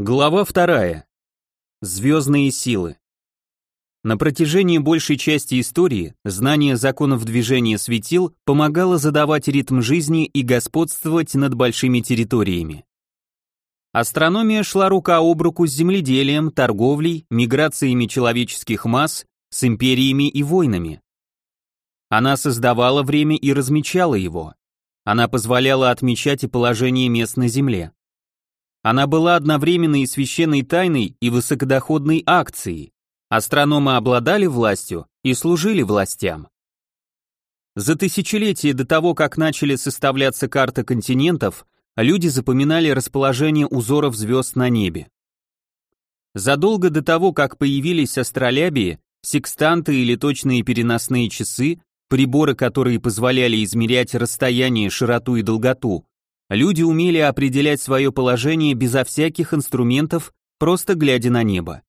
Глава вторая. Звездные силы. На протяжении большей части истории знание законов движения светил помогало задавать ритм жизни и господствовать над большими территориями. Астрономия шла рука об руку с земледелием, торговлей, миграциями человеческих масс, с империями и войнами. Она создавала время и размечала его. Она позволяла отмечать и положение мест на Земле. Она была одновременно и священной тайной, и высокодоходной акцией. Астрономы обладали властью и служили властям. За тысячелетия до того, как начали составляться карты континентов, люди запоминали расположение узоров звезд на небе. Задолго до того, как появились астролябии, секстанты или точные переносные часы, приборы, которые позволяли измерять расстояние, широту и долготу, Люди умели определять свое положение безо всяких инструментов, просто глядя на небо.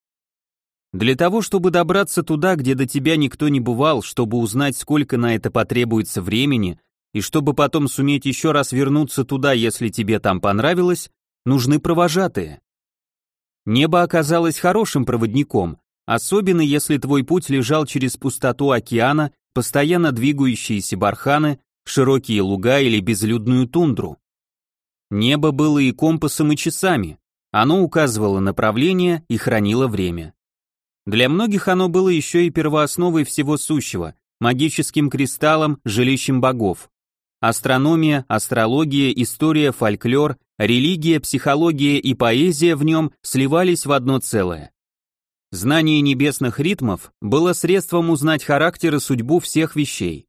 Для того, чтобы добраться туда, где до тебя никто не бывал, чтобы узнать, сколько на это потребуется времени, и чтобы потом суметь еще раз вернуться туда, если тебе там понравилось, нужны провожатые. Небо оказалось хорошим проводником, особенно если твой путь лежал через пустоту океана, постоянно двигающиеся барханы, широкие луга или безлюдную тундру. Небо было и компасом, и часами. Оно указывало направление и хранило время. Для многих оно было еще и первоосновой всего сущего, магическим кристаллом, жилищем богов. Астрономия, астрология, история, фольклор, религия, психология и поэзия в нем сливались в одно целое. Знание небесных ритмов было средством узнать характер и судьбу всех вещей.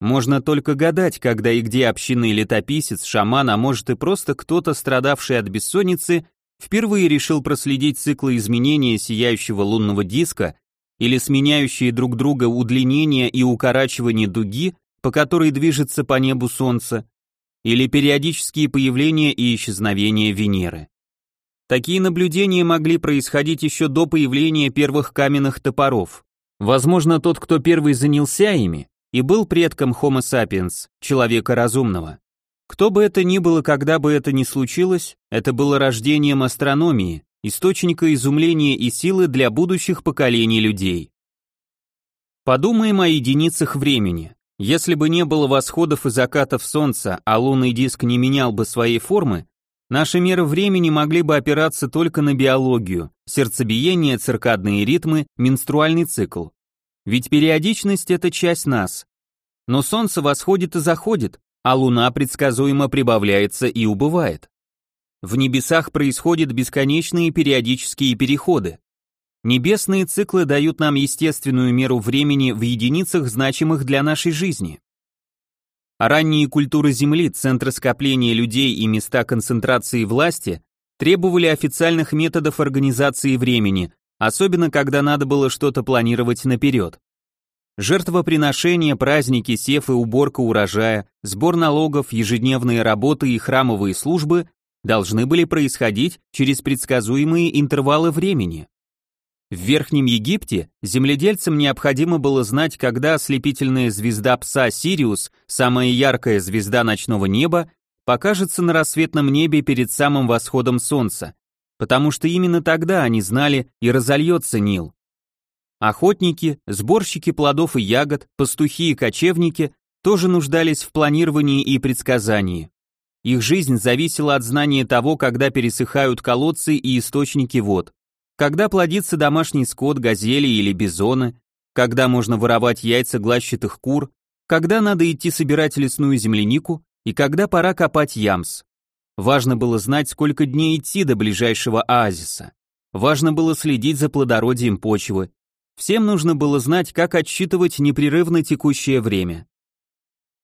Можно только гадать, когда и где общинный летописец, шаман, а может и просто кто-то, страдавший от бессонницы, впервые решил проследить циклы изменения сияющего лунного диска или сменяющие друг друга удлинение и укорачивание дуги, по которой движется по небу Солнце, или периодические появления и исчезновения Венеры. Такие наблюдения могли происходить еще до появления первых каменных топоров. Возможно, тот, кто первый занялся ими, и был предком Homo sapiens, человека разумного. Кто бы это ни было, когда бы это ни случилось, это было рождением астрономии, источника изумления и силы для будущих поколений людей. Подумаем о единицах времени. Если бы не было восходов и закатов Солнца, а лунный диск не менял бы своей формы, наши меры времени могли бы опираться только на биологию, сердцебиение, циркадные ритмы, менструальный цикл. Ведь периодичность — это часть нас. Но Солнце восходит и заходит, а Луна предсказуемо прибавляется и убывает. В небесах происходят бесконечные периодические переходы. Небесные циклы дают нам естественную меру времени в единицах, значимых для нашей жизни. ранние культуры Земли, центры скопления людей и места концентрации власти требовали официальных методов организации времени, особенно когда надо было что-то планировать наперед. Жертвоприношения, праздники, сев и уборка урожая, сбор налогов, ежедневные работы и храмовые службы должны были происходить через предсказуемые интервалы времени. В Верхнем Египте земледельцам необходимо было знать, когда ослепительная звезда пса Сириус, самая яркая звезда ночного неба, покажется на рассветном небе перед самым восходом солнца, потому что именно тогда они знали и разольется Нил. Охотники, сборщики плодов и ягод, пастухи и кочевники тоже нуждались в планировании и предсказании. Их жизнь зависела от знания того, когда пересыхают колодцы и источники вод, когда плодится домашний скот, газели или бизоны, когда можно воровать яйца глащатых кур, когда надо идти собирать лесную землянику и когда пора копать ямс. Важно было знать, сколько дней идти до ближайшего оазиса. Важно было следить за плодородием почвы. Всем нужно было знать, как отсчитывать непрерывно текущее время.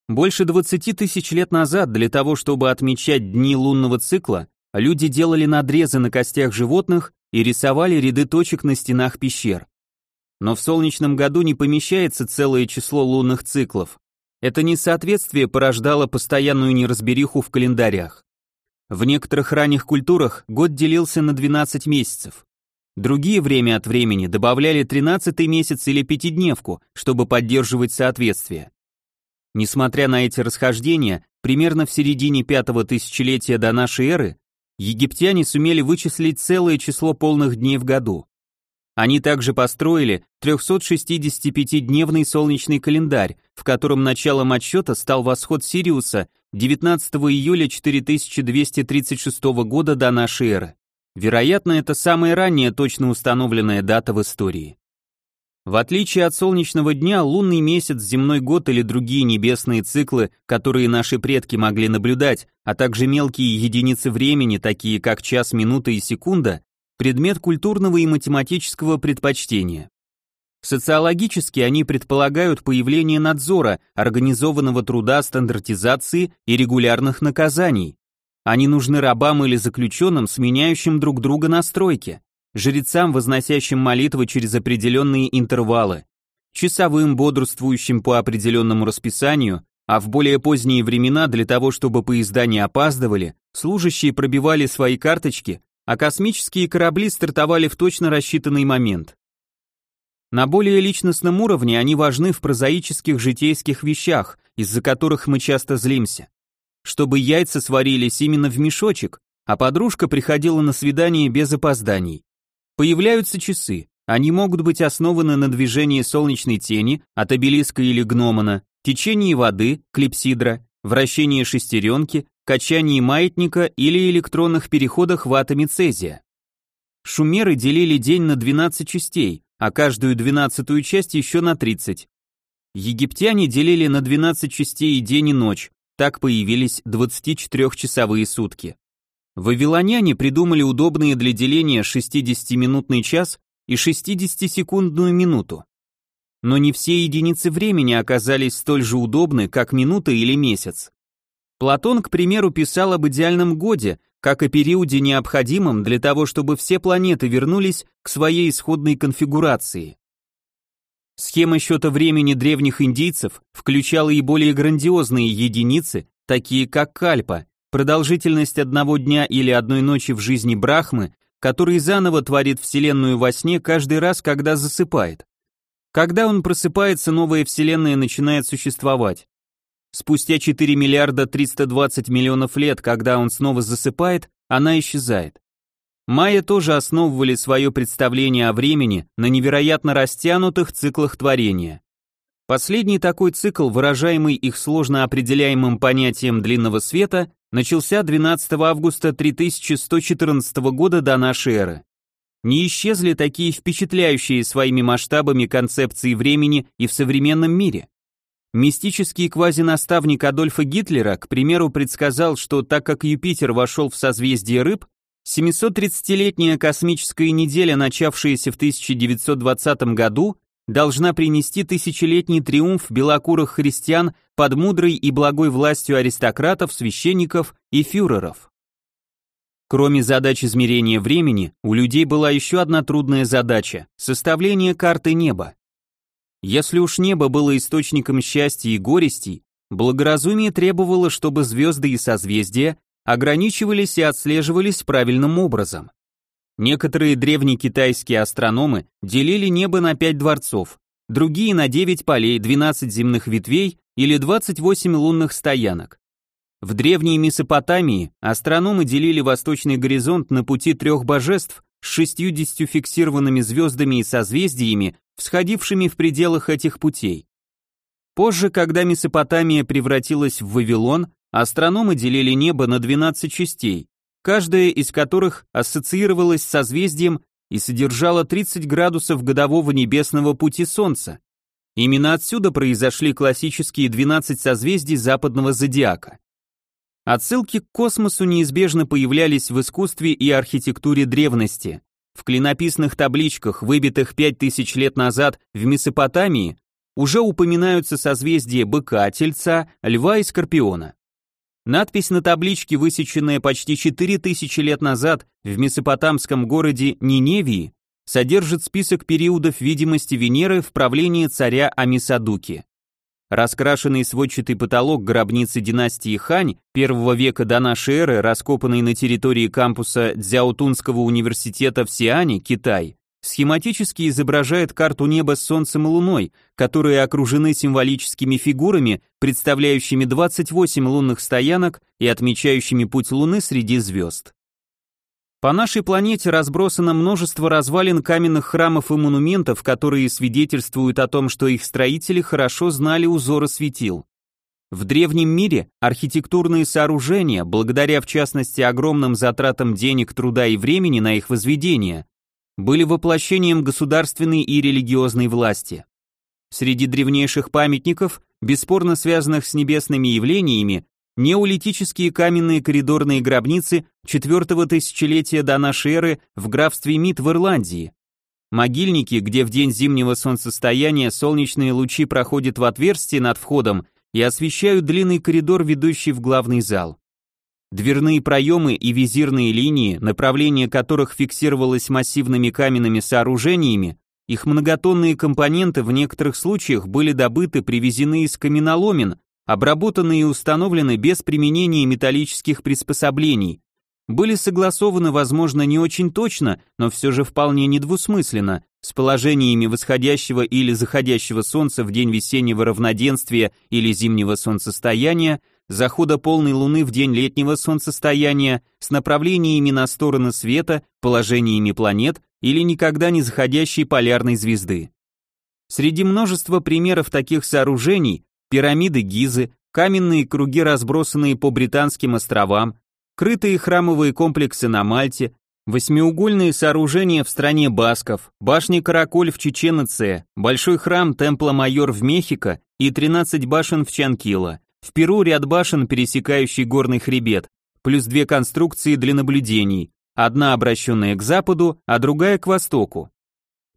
Больше 20 тысяч лет назад для того, чтобы отмечать дни лунного цикла, люди делали надрезы на костях животных и рисовали ряды точек на стенах пещер. Но в солнечном году не помещается целое число лунных циклов. Это несоответствие порождало постоянную неразбериху в календарях. В некоторых ранних культурах год делился на 12 месяцев. Другие время от времени добавляли 13 месяц или пятидневку, чтобы поддерживать соответствие. Несмотря на эти расхождения, примерно в середине пятого тысячелетия до нашей эры египтяне сумели вычислить целое число полных дней в году. Они также построили 365-дневный солнечный календарь, в котором началом отсчета стал восход Сириуса 19 июля 4236 года до нашей эры. Вероятно, это самая ранняя точно установленная дата в истории. В отличие от солнечного дня, лунный месяц, земной год или другие небесные циклы, которые наши предки могли наблюдать, а также мелкие единицы времени, такие как час, минута и секунда, предмет культурного и математического предпочтения. Социологически они предполагают появление надзора, организованного труда, стандартизации и регулярных наказаний. Они нужны рабам или заключенным, сменяющим друг друга на стройке жрецам, возносящим молитвы через определенные интервалы, часовым, бодрствующим по определенному расписанию, а в более поздние времена для того, чтобы поезда не опаздывали, служащие пробивали свои карточки, а космические корабли стартовали в точно рассчитанный момент. На более личностном уровне они важны в прозаических житейских вещах, из-за которых мы часто злимся. Чтобы яйца сварились именно в мешочек, а подружка приходила на свидание без опозданий. Появляются часы. Они могут быть основаны на движении солнечной тени от обелиска или гномона, течении воды, клипсидра, вращении шестеренки, качании маятника или электронных переходах в атоме цезия. Шумеры делили день на 12 частей, а каждую двенадцатую часть еще на 30. Египтяне делили на 12 частей и день и ночь, так появились 24-часовые сутки. Вавилоняне придумали удобные для деления 60-минутный час и 60-секундную минуту. Но не все единицы времени оказались столь же удобны, как минута или месяц. Платон, к примеру, писал об идеальном годе, как о периоде необходимом для того, чтобы все планеты вернулись к своей исходной конфигурации. Схема счета времени древних индийцев включала и более грандиозные единицы, такие как кальпа, продолжительность одного дня или одной ночи в жизни Брахмы, который заново творит Вселенную во сне каждый раз, когда засыпает. Когда он просыпается, новая Вселенная начинает существовать. Спустя 4 миллиарда 320 миллионов лет, когда он снова засыпает, она исчезает. Майя тоже основывали свое представление о времени на невероятно растянутых циклах творения. Последний такой цикл, выражаемый их сложно определяемым понятием длинного света, начался 12 августа 3114 года до нашей эры. Не исчезли такие впечатляющие своими масштабами концепции времени и в современном мире. Мистический квазинаставник Адольфа Гитлера, к примеру, предсказал, что так как Юпитер вошел в созвездие рыб, 730-летняя космическая неделя, начавшаяся в 1920 году, должна принести тысячелетний триумф белокурых христиан под мудрой и благой властью аристократов, священников и фюреров. Кроме задач измерения времени, у людей была еще одна трудная задача – составление карты неба. Если уж небо было источником счастья и горестей, благоразумие требовало, чтобы звезды и созвездия ограничивались и отслеживались правильным образом. Некоторые древнекитайские астрономы делили небо на пять дворцов, другие на 9 полей, 12 земных ветвей или 28 лунных стоянок. В древней Месопотамии астрономы делили восточный горизонт на пути трех божеств с 60 фиксированными звездами и созвездиями, всходившими в пределах этих путей. Позже, когда Месопотамия превратилась в Вавилон, астрономы делили небо на 12 частей, каждая из которых ассоциировалась с созвездием и содержала 30 градусов годового небесного пути Солнца. Именно отсюда произошли классические 12 созвездий западного зодиака. Отсылки к космосу неизбежно появлялись в искусстве и архитектуре древности. В клинописных табличках, выбитых 5000 лет назад в Месопотамии, уже упоминаются созвездия быка, тельца, льва и скорпиона. Надпись на табличке, высеченная почти 4000 лет назад в месопотамском городе Ниневии, содержит список периодов видимости Венеры в правлении царя Амисадуки. Раскрашенный сводчатый потолок гробницы династии Хань первого века до нашей эры, раскопанный на территории кампуса Дзяотунского университета в Сиане, Китай, схематически изображает карту неба с Солнцем и Луной, которые окружены символическими фигурами, представляющими 28 лунных стоянок и отмечающими путь Луны среди звезд. По нашей планете разбросано множество развалин каменных храмов и монументов, которые свидетельствуют о том, что их строители хорошо знали узоры светил. В древнем мире архитектурные сооружения, благодаря в частности огромным затратам денег, труда и времени на их возведение, были воплощением государственной и религиозной власти. Среди древнейших памятников, бесспорно связанных с небесными явлениями, неолитические каменные коридорные гробницы четвертого тысячелетия до нашей эры в графстве Мид в Ирландии, могильники, где в день зимнего солнцестояния солнечные лучи проходят в отверстие над входом и освещают длинный коридор, ведущий в главный зал. Дверные проемы и визирные линии, направление которых фиксировалось массивными каменными сооружениями, их многотонные компоненты в некоторых случаях были добыты, привезены из каменоломен, обработаны и установлены без применения металлических приспособлений, были согласованы, возможно, не очень точно, но все же вполне недвусмысленно, с положениями восходящего или заходящего солнца в день весеннего равноденствия или зимнего солнцестояния, захода полной луны в день летнего солнцестояния, с направлениями на стороны света, положениями планет или никогда не заходящей полярной звезды. Среди множества примеров таких сооружений пирамиды Гизы, каменные круги, разбросанные по британским островам, крытые храмовые комплексы на Мальте, восьмиугольные сооружения в стране басков, башни Караколь в Чеченце, большой храм Темпла-Майор в Мехико и 13 башен в Чанкило. В Перу ряд башен, пересекающий горный хребет, плюс две конструкции для наблюдений, одна обращенная к западу, а другая к востоку.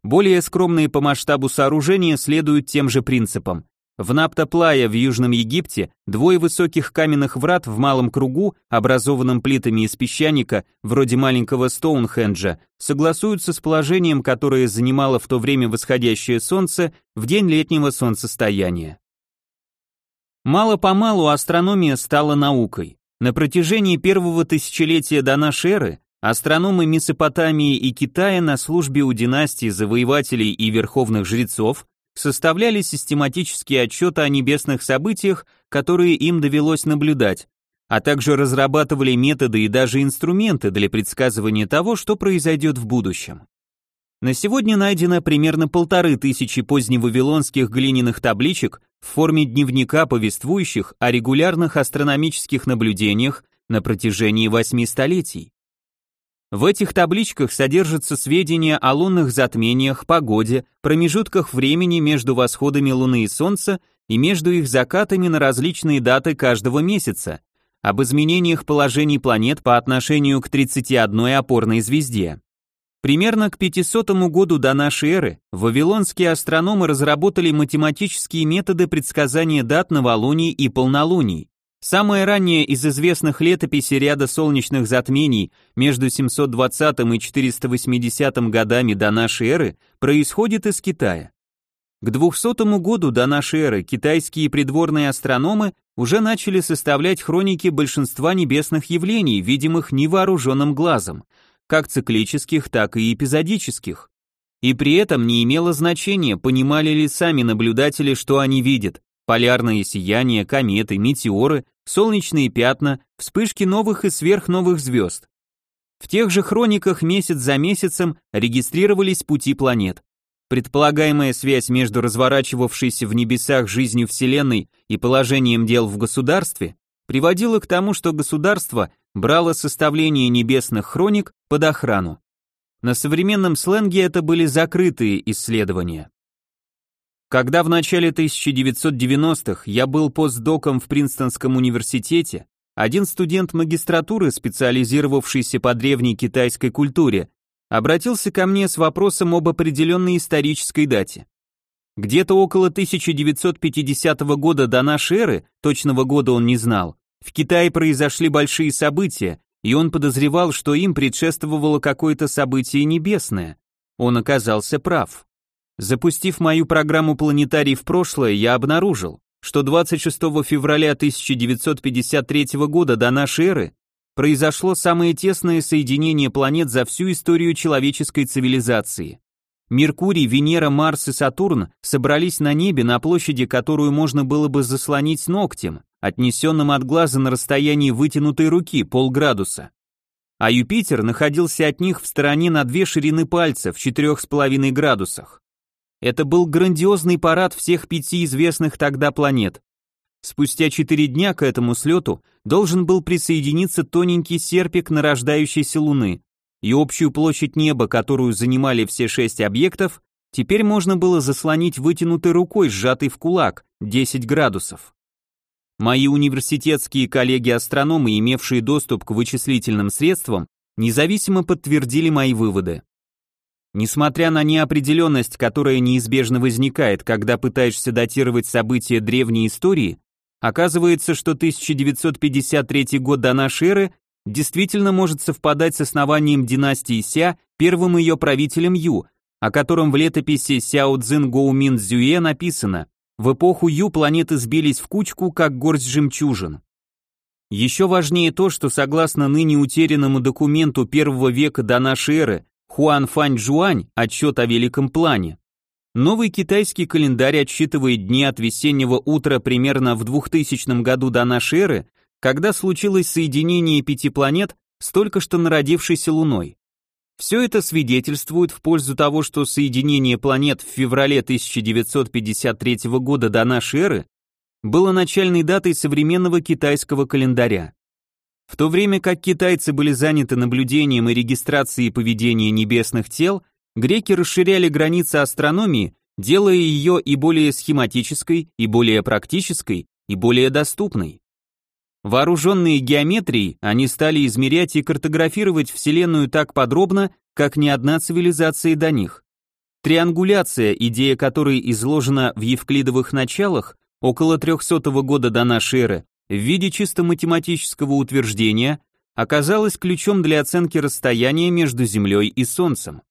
Более скромные по масштабу сооружения следуют тем же принципам. В Наптоплая в Южном Египте двое высоких каменных врат в малом кругу, образованном плитами из песчаника, вроде маленького Стоунхенджа, согласуются с положением, которое занимало в то время восходящее солнце в день летнего солнцестояния. Мало-помалу астрономия стала наукой. На протяжении первого тысячелетия до нашей эры астрономы Месопотамии и Китая на службе у династий завоевателей и верховных жрецов составляли систематические отчеты о небесных событиях, которые им довелось наблюдать, а также разрабатывали методы и даже инструменты для предсказывания того, что произойдет в будущем. На сегодня найдено примерно полторы тысячи поздневавилонских глиняных табличек в форме дневника, повествующих о регулярных астрономических наблюдениях на протяжении восьми столетий. В этих табличках содержатся сведения о лунных затмениях, погоде, промежутках времени между восходами Луны и Солнца и между их закатами на различные даты каждого месяца, об изменениях положений планет по отношению к 31 опорной звезде. Примерно к 500 году до нашей эры вавилонские астрономы разработали математические методы предсказания дат новолуний и полнолуний. Самое раннее из известных летописей ряда солнечных затмений между 720 и 480 годами до нашей эры происходит из Китая. К 200 году до нашей эры китайские придворные астрономы уже начали составлять хроники большинства небесных явлений, видимых невооруженным глазом, как циклических, так и эпизодических. И при этом не имело значения, понимали ли сами наблюдатели, что они видят, полярные сияния, кометы, метеоры, солнечные пятна, вспышки новых и сверхновых звезд. В тех же хрониках месяц за месяцем регистрировались пути планет. Предполагаемая связь между разворачивавшейся в небесах жизнью Вселенной и положением дел в государстве приводила к тому, что государство брало составление небесных хроник под охрану. На современном сленге это были закрытые исследования. Когда в начале 1990-х я был постдоком в Принстонском университете, один студент магистратуры, специализировавшийся по древней китайской культуре, обратился ко мне с вопросом об определенной исторической дате. Где-то около 1950 года до нашей эры, точного года он не знал, в Китае произошли большие события, и он подозревал, что им предшествовало какое-то событие небесное. Он оказался прав. Запустив мою программу «Планетарий» в прошлое, я обнаружил, что 26 февраля 1953 года до нашей эры произошло самое тесное соединение планет за всю историю человеческой цивилизации. Меркурий, Венера, Марс и Сатурн собрались на небе на площади, которую можно было бы заслонить ногтем, отнесенным от глаза на расстоянии вытянутой руки полградуса. а Юпитер находился от них в стороне на две ширины пальца в 4,5 градусах. Это был грандиозный парад всех пяти известных тогда планет. Спустя четыре дня к этому слету должен был присоединиться тоненький серпик нарождающейся Луны, и общую площадь неба, которую занимали все шесть объектов, теперь можно было заслонить вытянутой рукой, сжатой в кулак, 10 градусов. Мои университетские коллеги-астрономы, имевшие доступ к вычислительным средствам, независимо подтвердили мои выводы. Несмотря на неопределенность, которая неизбежно возникает, когда пытаешься датировать события древней истории, оказывается, что 1953 год до нашей эры действительно может совпадать с основанием династии Ся, первым ее правителем Ю, о котором в летописи Сяо Цзин Гоумин Цзюэ написано «В эпоху Ю планеты сбились в кучку, как горсть жемчужин». Еще важнее то, что согласно ныне утерянному документу первого века до нашей эры Хуан Фань Жуань отчет о великом плане, новый китайский календарь отсчитывает дни от весеннего утра примерно в 2000 году до нашей эры когда случилось соединение пяти планет с только что народившейся Луной. Все это свидетельствует в пользу того, что соединение планет в феврале 1953 года до нашей эры было начальной датой современного китайского календаря. В то время как китайцы были заняты наблюдением и регистрацией поведения небесных тел, греки расширяли границы астрономии, делая ее и более схематической, и более практической, и более доступной. Вооруженные геометрией, они стали измерять и картографировать Вселенную так подробно, как ни одна цивилизация до них. Триангуляция, идея которой изложена в евклидовых началах около 300 года до нашей эры, в виде чисто математического утверждения, оказалась ключом для оценки расстояния между Землей и Солнцем.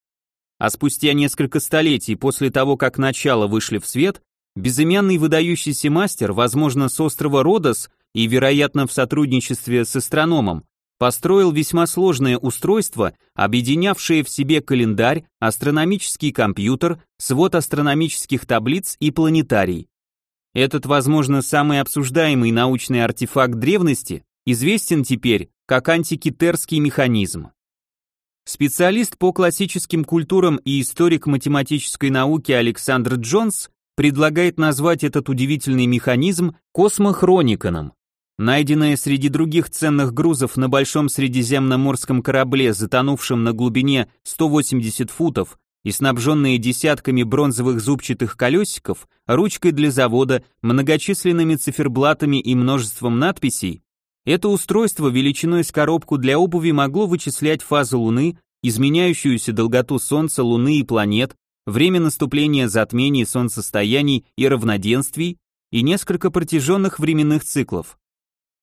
А спустя несколько столетий после того, как начало вышли в свет, безымянный выдающийся мастер, возможно, с острова Родос, и, вероятно, в сотрудничестве с астрономом, построил весьма сложное устройство, объединявшее в себе календарь, астрономический компьютер, свод астрономических таблиц и планетарий. Этот, возможно, самый обсуждаемый научный артефакт древности известен теперь как антикитерский механизм. Специалист по классическим культурам и историк математической науки Александр Джонс предлагает назвать этот удивительный механизм космохрониконом. Найденное среди других ценных грузов на большом средиземноморском корабле, затонувшем на глубине 180 футов и снабженные десятками бронзовых зубчатых колесиков, ручкой для завода, многочисленными циферблатами и множеством надписей, это устройство величиной с коробку для обуви могло вычислять фазу Луны, изменяющуюся долготу Солнца, Луны и планет, время наступления затмений солнцестояний и равноденствий и несколько протяженных временных циклов.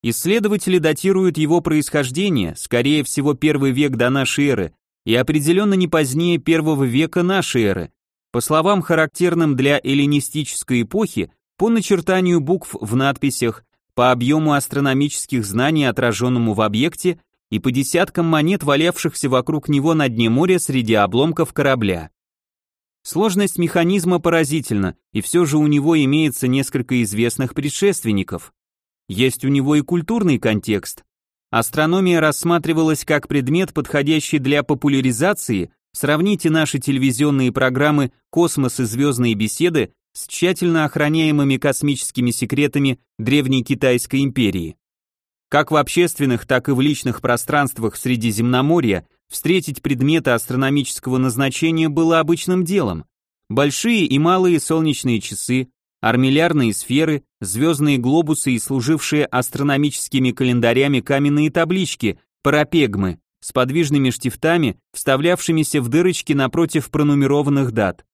Исследователи датируют его происхождение, скорее всего, первый век до нашей эры, и определенно не позднее первого века нашей эры. По словам, характерным для эллинистической эпохи, по начертанию букв в надписях, по объему астрономических знаний, отраженному в объекте, и по десяткам монет, валявшихся вокруг него на дне моря среди обломков корабля. Сложность механизма поразительна, и все же у него имеется несколько известных предшественников. Есть у него и культурный контекст. Астрономия рассматривалась как предмет, подходящий для популяризации, сравните наши телевизионные программы «Космос» и «Звездные беседы» с тщательно охраняемыми космическими секретами древней Китайской империи. Как в общественных, так и в личных пространствах Средиземноморья встретить предметы астрономического назначения было обычным делом. Большие и малые солнечные часы, армиллярные сферы, звездные глобусы и служившие астрономическими календарями каменные таблички, парапегмы, с подвижными штифтами, вставлявшимися в дырочки напротив пронумерованных дат.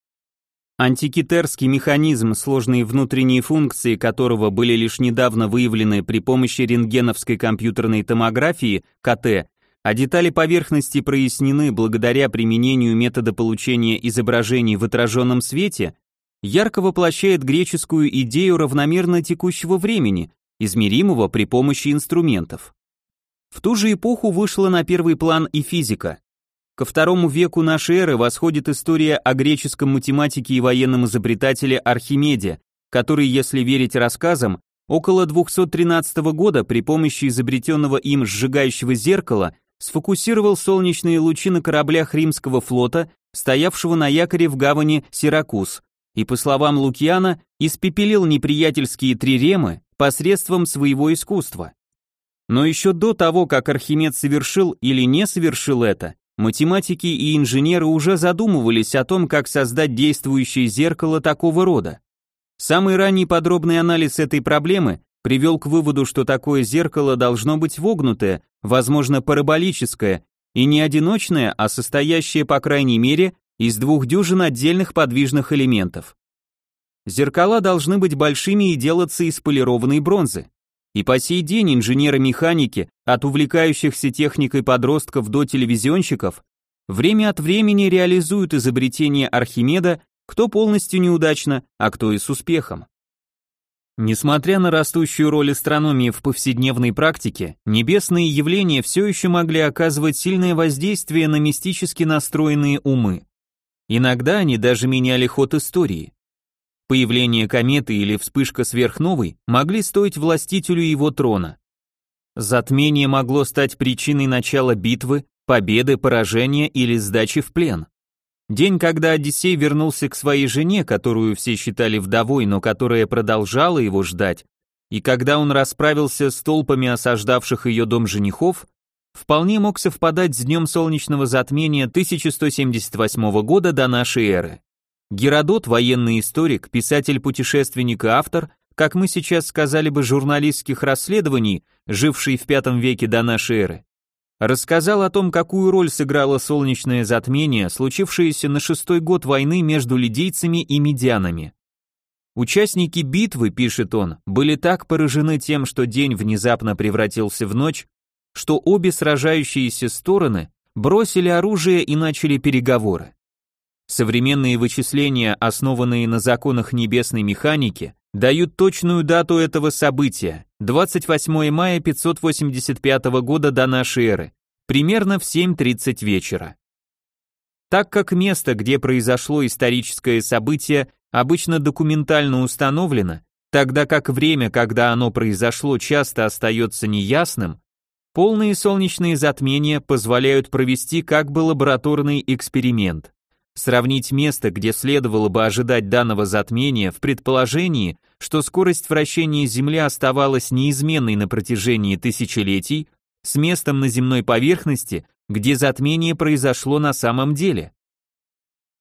Антикитерский механизм, сложные внутренние функции которого были лишь недавно выявлены при помощи рентгеновской компьютерной томографии, КТ, а детали поверхности прояснены благодаря применению метода получения изображений в отраженном свете, ярко воплощает греческую идею равномерно текущего времени, измеримого при помощи инструментов. В ту же эпоху вышла на первый план и физика. Ко второму веку нашей эры восходит история о греческом математике и военном изобретателе Архимеде, который, если верить рассказам, около 213 года при помощи изобретенного им сжигающего зеркала сфокусировал солнечные лучи на кораблях римского флота, стоявшего на якоре в гавани Сиракуз, и, по словам Лукьяна, испепелил неприятельские триремы посредством своего искусства. Но еще до того, как Архимед совершил или не совершил это, математики и инженеры уже задумывались о том, как создать действующее зеркало такого рода. Самый ранний подробный анализ этой проблемы привел к выводу, что такое зеркало должно быть вогнутое, возможно, параболическое, и не одиночное, а состоящее, по крайней мере, из двух дюжин отдельных подвижных элементов. Зеркала должны быть большими и делаться из полированной бронзы. И по сей день инженеры-механики, от увлекающихся техникой подростков до телевизионщиков, время от времени реализуют изобретение Архимеда, кто полностью неудачно, а кто и с успехом. Несмотря на растущую роль астрономии в повседневной практике, небесные явления все еще могли оказывать сильное воздействие на мистически настроенные умы. Иногда они даже меняли ход истории. Появление кометы или вспышка сверхновой могли стоить властителю его трона. Затмение могло стать причиной начала битвы, победы, поражения или сдачи в плен. День, когда Одиссей вернулся к своей жене, которую все считали вдовой, но которая продолжала его ждать, и когда он расправился с толпами осаждавших ее дом женихов, вполне мог совпадать с днем солнечного затмения 1178 года до нашей эры. Геродот, военный историк, писатель-путешественник и автор, как мы сейчас сказали бы, журналистских расследований, живший в V веке до нашей эры, рассказал о том, какую роль сыграло солнечное затмение, случившееся на шестой год войны между лидийцами и медианами. Участники битвы, пишет он, были так поражены тем, что день внезапно превратился в ночь, что обе сражающиеся стороны бросили оружие и начали переговоры. Современные вычисления, основанные на законах небесной механики, дают точную дату этого события 28 мая 585 года до нашей эры, примерно в 7.30 вечера. Так как место, где произошло историческое событие, обычно документально установлено, тогда как время, когда оно произошло, часто остается неясным, полные солнечные затмения позволяют провести как бы лабораторный эксперимент сравнить место, где следовало бы ожидать данного затмения в предположении, что скорость вращения Земли оставалась неизменной на протяжении тысячелетий, с местом на земной поверхности, где затмение произошло на самом деле.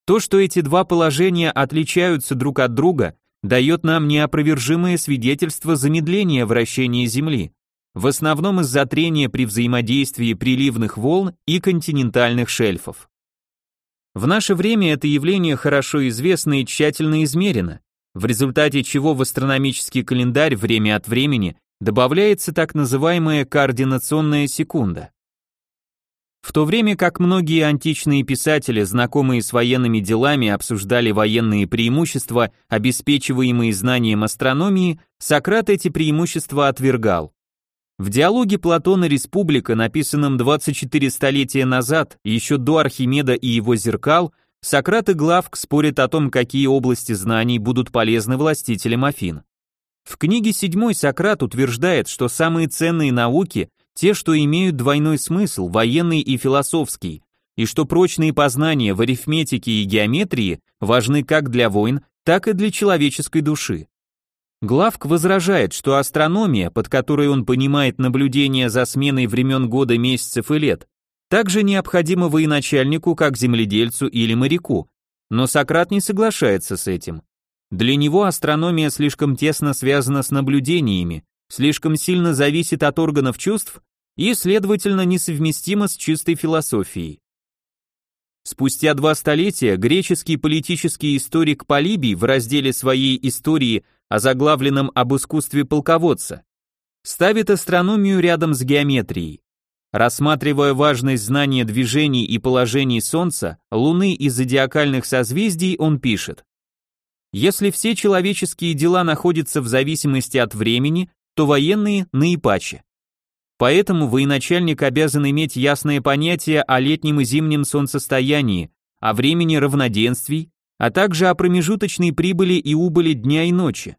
То, что эти два положения отличаются друг от друга, дает нам неопровержимое свидетельство замедления вращения Земли, в основном из-за трения при взаимодействии приливных волн и континентальных шельфов. В наше время это явление хорошо известно и тщательно измерено, в результате чего в астрономический календарь время от времени добавляется так называемая координационная секунда. В то время как многие античные писатели, знакомые с военными делами, обсуждали военные преимущества, обеспечиваемые знанием астрономии, Сократ эти преимущества отвергал. В диалоге Платона «Республика», написанном 24 столетия назад, еще до Архимеда и его зеркал, Сократ и Главк спорят о том, какие области знаний будут полезны властителям Афин. В книге 7 Сократ утверждает, что самые ценные науки – те, что имеют двойной смысл, военный и философский, и что прочные познания в арифметике и геометрии важны как для войн, так и для человеческой души. Главк возражает, что астрономия, под которой он понимает наблюдение за сменой времен года, месяцев и лет, также необходима военачальнику, как земледельцу или моряку, но Сократ не соглашается с этим. Для него астрономия слишком тесно связана с наблюдениями, слишком сильно зависит от органов чувств и, следовательно, несовместима с чистой философией. Спустя два столетия греческий политический историк Полибий в разделе своей истории озаглавленном об искусстве полководца, ставит астрономию рядом с геометрией. Рассматривая важность знания движений и положений Солнца, Луны и зодиакальных созвездий, он пишет. Если все человеческие дела находятся в зависимости от времени, то военные наипаче. Поэтому военачальник обязан иметь ясное понятие о летнем и зимнем солнцестоянии, о времени равноденствий, а также о промежуточной прибыли и убыли дня и ночи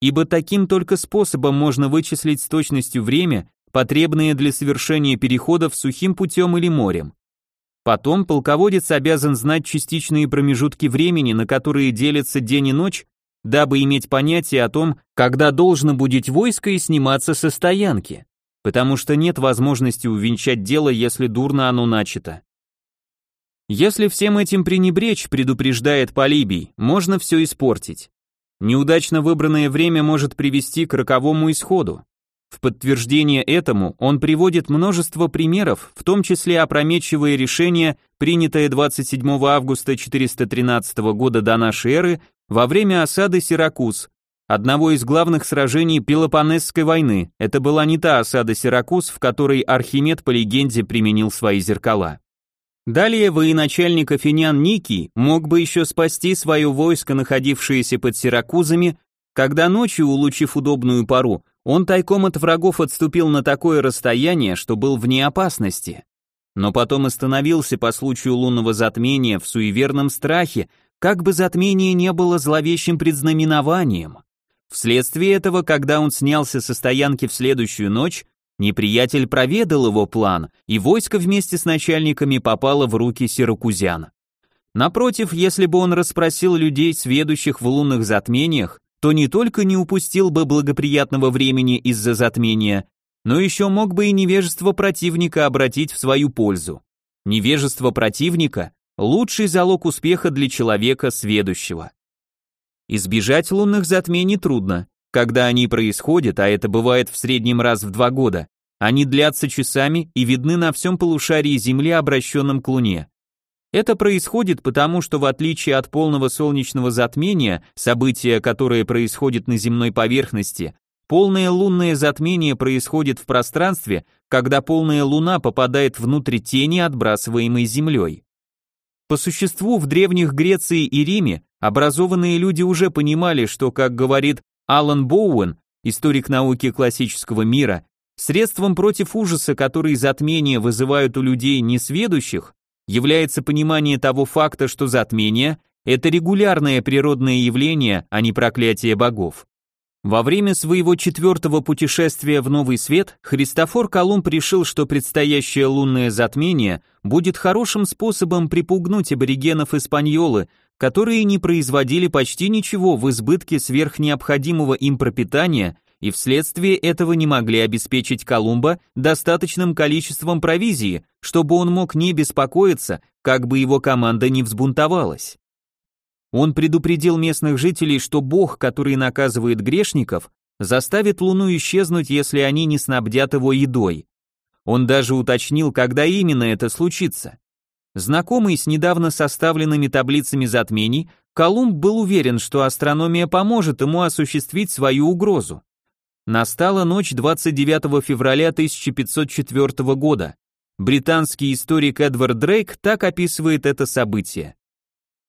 ибо таким только способом можно вычислить с точностью время, потребные для совершения переходов сухим путем или морем. Потом полководец обязан знать частичные промежутки времени, на которые делятся день и ночь, дабы иметь понятие о том, когда должно будить войско и сниматься со стоянки, потому что нет возможности увенчать дело, если дурно оно начато. Если всем этим пренебречь, предупреждает Полибий, можно все испортить. Неудачно выбранное время может привести к роковому исходу. В подтверждение этому он приводит множество примеров, в том числе опрометчивое решение, принятое 27 августа 413 года до нашей эры во время осады Сиракуз, одного из главных сражений Пелопонесской войны. Это была не та осада Сиракуз, в которой Архимед по легенде применил свои зеркала. Далее военачальник Афинян Никий мог бы еще спасти свое войско, находившееся под Сиракузами, когда ночью, улучив удобную пару, он тайком от врагов отступил на такое расстояние, что был вне опасности. Но потом остановился по случаю лунного затмения в суеверном страхе, как бы затмение не было зловещим предзнаменованием. Вследствие этого, когда он снялся со стоянки в следующую ночь, неприятель проведал его план, и войско вместе с начальниками попало в руки сиракузян. Напротив, если бы он расспросил людей, сведущих в лунных затмениях, то не только не упустил бы благоприятного времени из-за затмения, но еще мог бы и невежество противника обратить в свою пользу. Невежество противника – лучший залог успеха для человека сведущего. Избежать лунных затмений трудно. Когда они происходят, а это бывает в среднем раз в два года, они длятся часами и видны на всем полушарии Земли, обращенном к Луне. Это происходит потому, что в отличие от полного солнечного затмения, события, которое происходит на земной поверхности, полное лунное затмение происходит в пространстве, когда полная луна попадает внутрь тени, отбрасываемой Землей. По существу в древних Греции и Риме образованные люди уже понимали, что, как говорит Алан Боуэн, историк науки классического мира, средством против ужаса, который затмения вызывают у людей несведущих, является понимание того факта, что затмение – это регулярное природное явление, а не проклятие богов. Во время своего четвертого путешествия в Новый Свет Христофор Колумб решил, что предстоящее лунное затмение будет хорошим способом припугнуть аборигенов Испаньолы, которые не производили почти ничего в избытке сверхнеобходимого им пропитания и вследствие этого не могли обеспечить Колумба достаточным количеством провизии, чтобы он мог не беспокоиться, как бы его команда не взбунтовалась. Он предупредил местных жителей, что Бог, который наказывает грешников, заставит Луну исчезнуть, если они не снабдят его едой. Он даже уточнил, когда именно это случится. Знакомый с недавно составленными таблицами затмений, Колумб был уверен, что астрономия поможет ему осуществить свою угрозу. Настала ночь 29 февраля 1504 года. Британский историк Эдвард Дрейк так описывает это событие.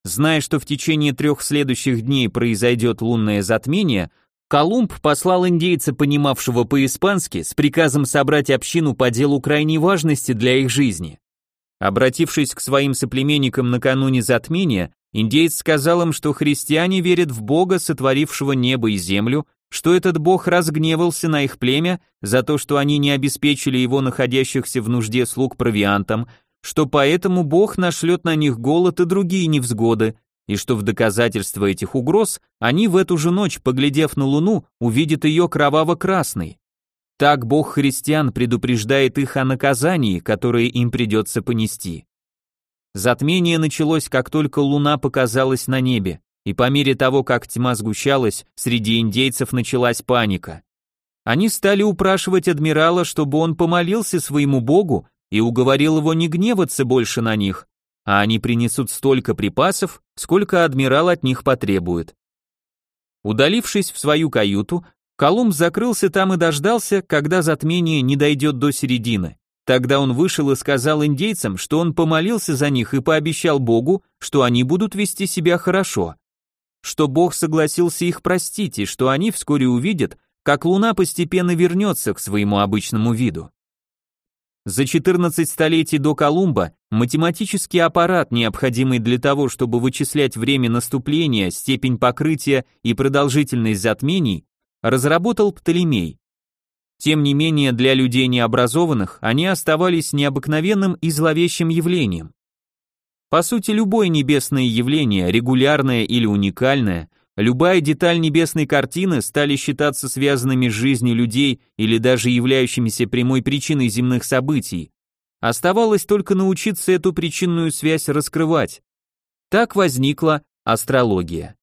Зная, что в течение трех следующих дней произойдет лунное затмение, Колумб послал индейца, понимавшего по-испански, с приказом собрать общину по делу крайней важности для их жизни. Обратившись к своим соплеменникам накануне затмения, индейец сказал им, что христиане верят в Бога, сотворившего небо и землю, что этот бог разгневался на их племя за то, что они не обеспечили его находящихся в нужде слуг провиантом, что поэтому бог нашлет на них голод и другие невзгоды, и что в доказательство этих угроз они в эту же ночь, поглядев на луну, увидят ее кроваво-красной. Так бог христиан предупреждает их о наказании, которое им придется понести. Затмение началось, как только луна показалась на небе и по мере того, как тьма сгущалась, среди индейцев началась паника. Они стали упрашивать адмирала, чтобы он помолился своему богу и уговорил его не гневаться больше на них, а они принесут столько припасов, сколько адмирал от них потребует. Удалившись в свою каюту, Колумб закрылся там и дождался, когда затмение не дойдет до середины. Тогда он вышел и сказал индейцам, что он помолился за них и пообещал Богу, что они будут вести себя хорошо что Бог согласился их простить и что они вскоре увидят, как Луна постепенно вернется к своему обычному виду. За 14 столетий до Колумба математический аппарат, необходимый для того, чтобы вычислять время наступления, степень покрытия и продолжительность затмений, разработал Птолемей. Тем не менее, для людей необразованных они оставались необыкновенным и зловещим явлением. По сути, любое небесное явление, регулярное или уникальное, любая деталь небесной картины стали считаться связанными с жизнью людей или даже являющимися прямой причиной земных событий. Оставалось только научиться эту причинную связь раскрывать. Так возникла астрология.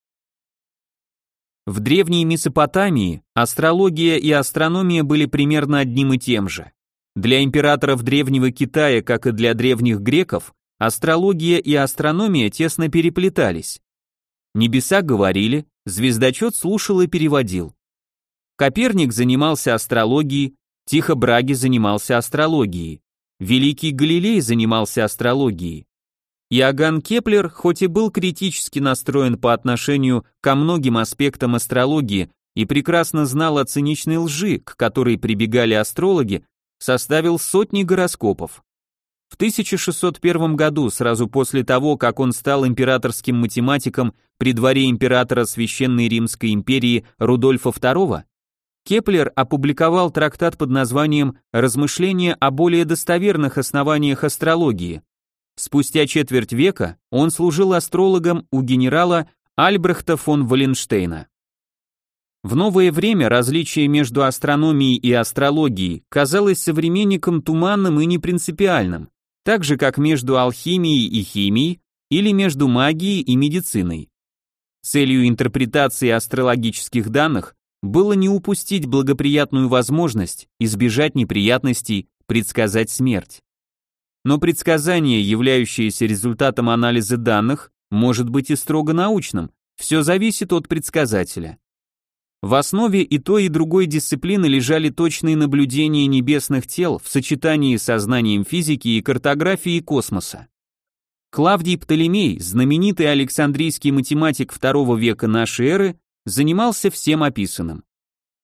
В древней Месопотамии астрология и астрономия были примерно одним и тем же. Для императоров древнего Китая, как и для древних греков, астрология и астрономия тесно переплетались. Небеса говорили, звездочет слушал и переводил. Коперник занимался астрологией, Тихо Браги занимался астрологией, Великий Галилей занимался астрологией, Иоганн Кеплер, хоть и был критически настроен по отношению ко многим аспектам астрологии и прекрасно знал о циничной лжи, к которой прибегали астрологи, составил сотни гороскопов. В 1601 году, сразу после того, как он стал императорским математиком при дворе императора Священной Римской империи Рудольфа II, Кеплер опубликовал трактат под названием «Размышления о более достоверных основаниях астрологии», Спустя четверть века он служил астрологом у генерала Альбрехта фон Валенштейна. В новое время различие между астрономией и астрологией казалось современникам туманным и непринципиальным, так же как между алхимией и химией или между магией и медициной. Целью интерпретации астрологических данных было не упустить благоприятную возможность избежать неприятностей, предсказать смерть. Но предсказание, являющееся результатом анализа данных, может быть и строго научным, все зависит от предсказателя. В основе и той, и другой дисциплины лежали точные наблюдения небесных тел в сочетании со знанием физики и картографии космоса. Клавдий Птолемей, знаменитый Александрийский математик II века нашей эры, занимался всем описанным.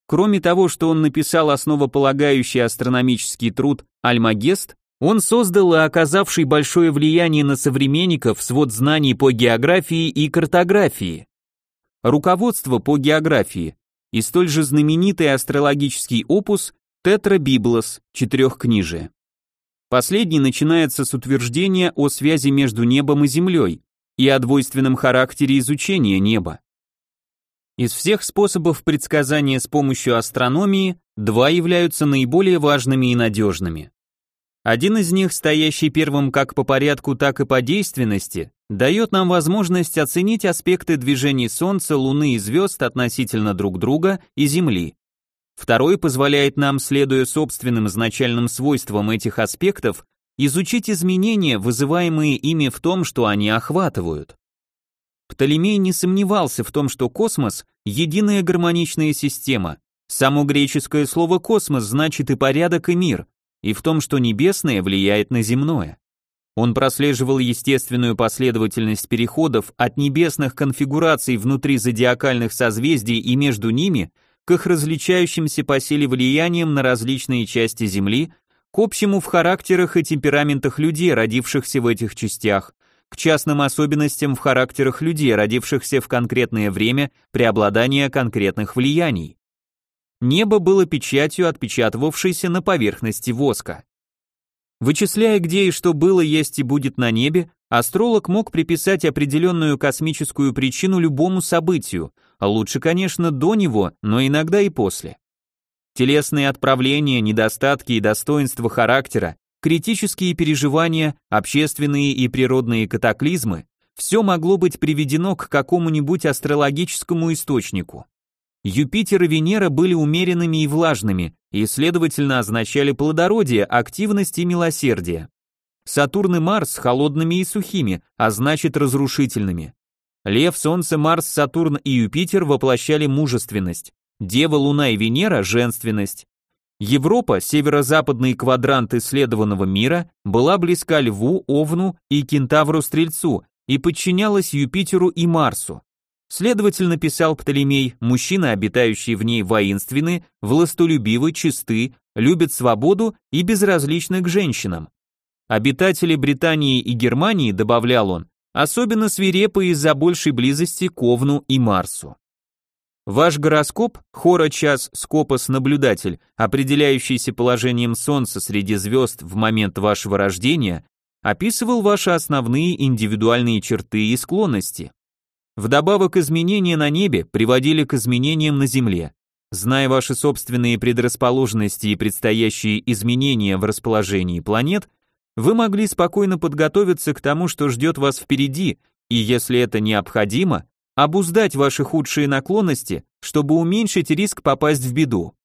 Кроме того, что он написал основополагающий астрономический труд «Альмагест», он создал и оказавший большое влияние на современников свод знаний по географии и картографии. Руководство по географии и столь же знаменитый астрологический опус Тетра Библос, четырехкнижие. Последний начинается с утверждения о связи между небом и землей и о двойственном характере изучения неба. Из всех способов предсказания с помощью астрономии два являются наиболее важными и надежными. Один из них, стоящий первым как по порядку, так и по действенности, дает нам возможность оценить аспекты движений Солнца, Луны и звезд относительно друг друга и Земли. Второй позволяет нам, следуя собственным изначальным свойствам этих аспектов, изучить изменения, вызываемые ими в том, что они охватывают. Птолемей не сомневался в том, что космос – единая гармоничная система. Само греческое слово «космос» значит и порядок, и мир, и в том, что небесное влияет на земное. Он прослеживал естественную последовательность переходов от небесных конфигураций внутри зодиакальных созвездий и между ними к их различающимся по силе влияниям на различные части Земли, к общему в характерах и темпераментах людей, родившихся в этих частях, к частным особенностям в характерах людей, родившихся в конкретное время преобладания конкретных влияний. Небо было печатью, отпечатывавшейся на поверхности воска. Вычисляя, где и что было, есть и будет на небе, астролог мог приписать определенную космическую причину любому событию, а лучше, конечно, до него, но иногда и после. Телесные отправления, недостатки и достоинства характера, критические переживания, общественные и природные катаклизмы – все могло быть приведено к какому-нибудь астрологическому источнику. Юпитер и Венера были умеренными и влажными, и, следовательно, означали плодородие, активность и милосердие. Сатурн и Марс холодными и сухими, а значит разрушительными. Лев, Солнце, Марс, Сатурн и Юпитер воплощали мужественность. Дева, Луна и Венера – женственность. Европа, северо-западный квадрант исследованного мира, была близка Льву, Овну и Кентавру-Стрельцу и подчинялась Юпитеру и Марсу. Следовательно, писал Птолемей, мужчины, обитающие в ней воинственны, властолюбивы, чисты, любят свободу и безразличны к женщинам. Обитатели Британии и Германии, добавлял он, особенно свирепы из-за большей близости к Овну и Марсу. Ваш гороскоп, хорочас скопос наблюдатель, определяющийся положением Солнца среди звезд в момент вашего рождения, описывал ваши основные индивидуальные черты и склонности. Вдобавок изменения на небе приводили к изменениям на Земле. Зная ваши собственные предрасположенности и предстоящие изменения в расположении планет, вы могли спокойно подготовиться к тому, что ждет вас впереди, и если это необходимо, обуздать ваши худшие наклонности, чтобы уменьшить риск попасть в беду.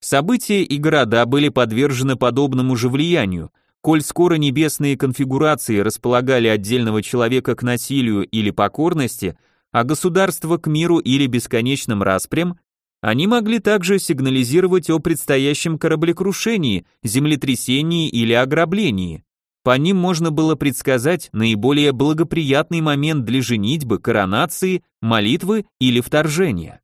События и города были подвержены подобному же влиянию, коль скоро небесные конфигурации располагали отдельного человека к насилию или покорности, а государство к миру или бесконечным распрям, они могли также сигнализировать о предстоящем кораблекрушении, землетрясении или ограблении. По ним можно было предсказать наиболее благоприятный момент для женитьбы, коронации, молитвы или вторжения.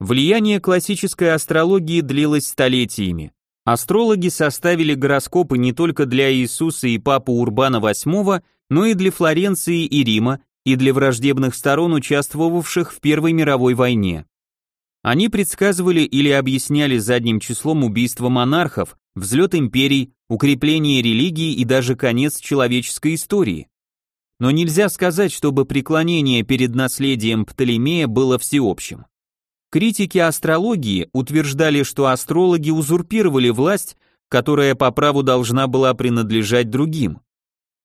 Влияние классической астрологии длилось столетиями. Астрологи составили гороскопы не только для Иисуса и Папы Урбана VIII, но и для Флоренции и Рима, и для враждебных сторон, участвовавших в Первой мировой войне. Они предсказывали или объясняли задним числом убийства монархов, взлет империй, укрепление религии и даже конец человеческой истории. Но нельзя сказать, чтобы преклонение перед наследием Птолемея было всеобщим. Критики астрологии утверждали, что астрологи узурпировали власть, которая по праву должна была принадлежать другим.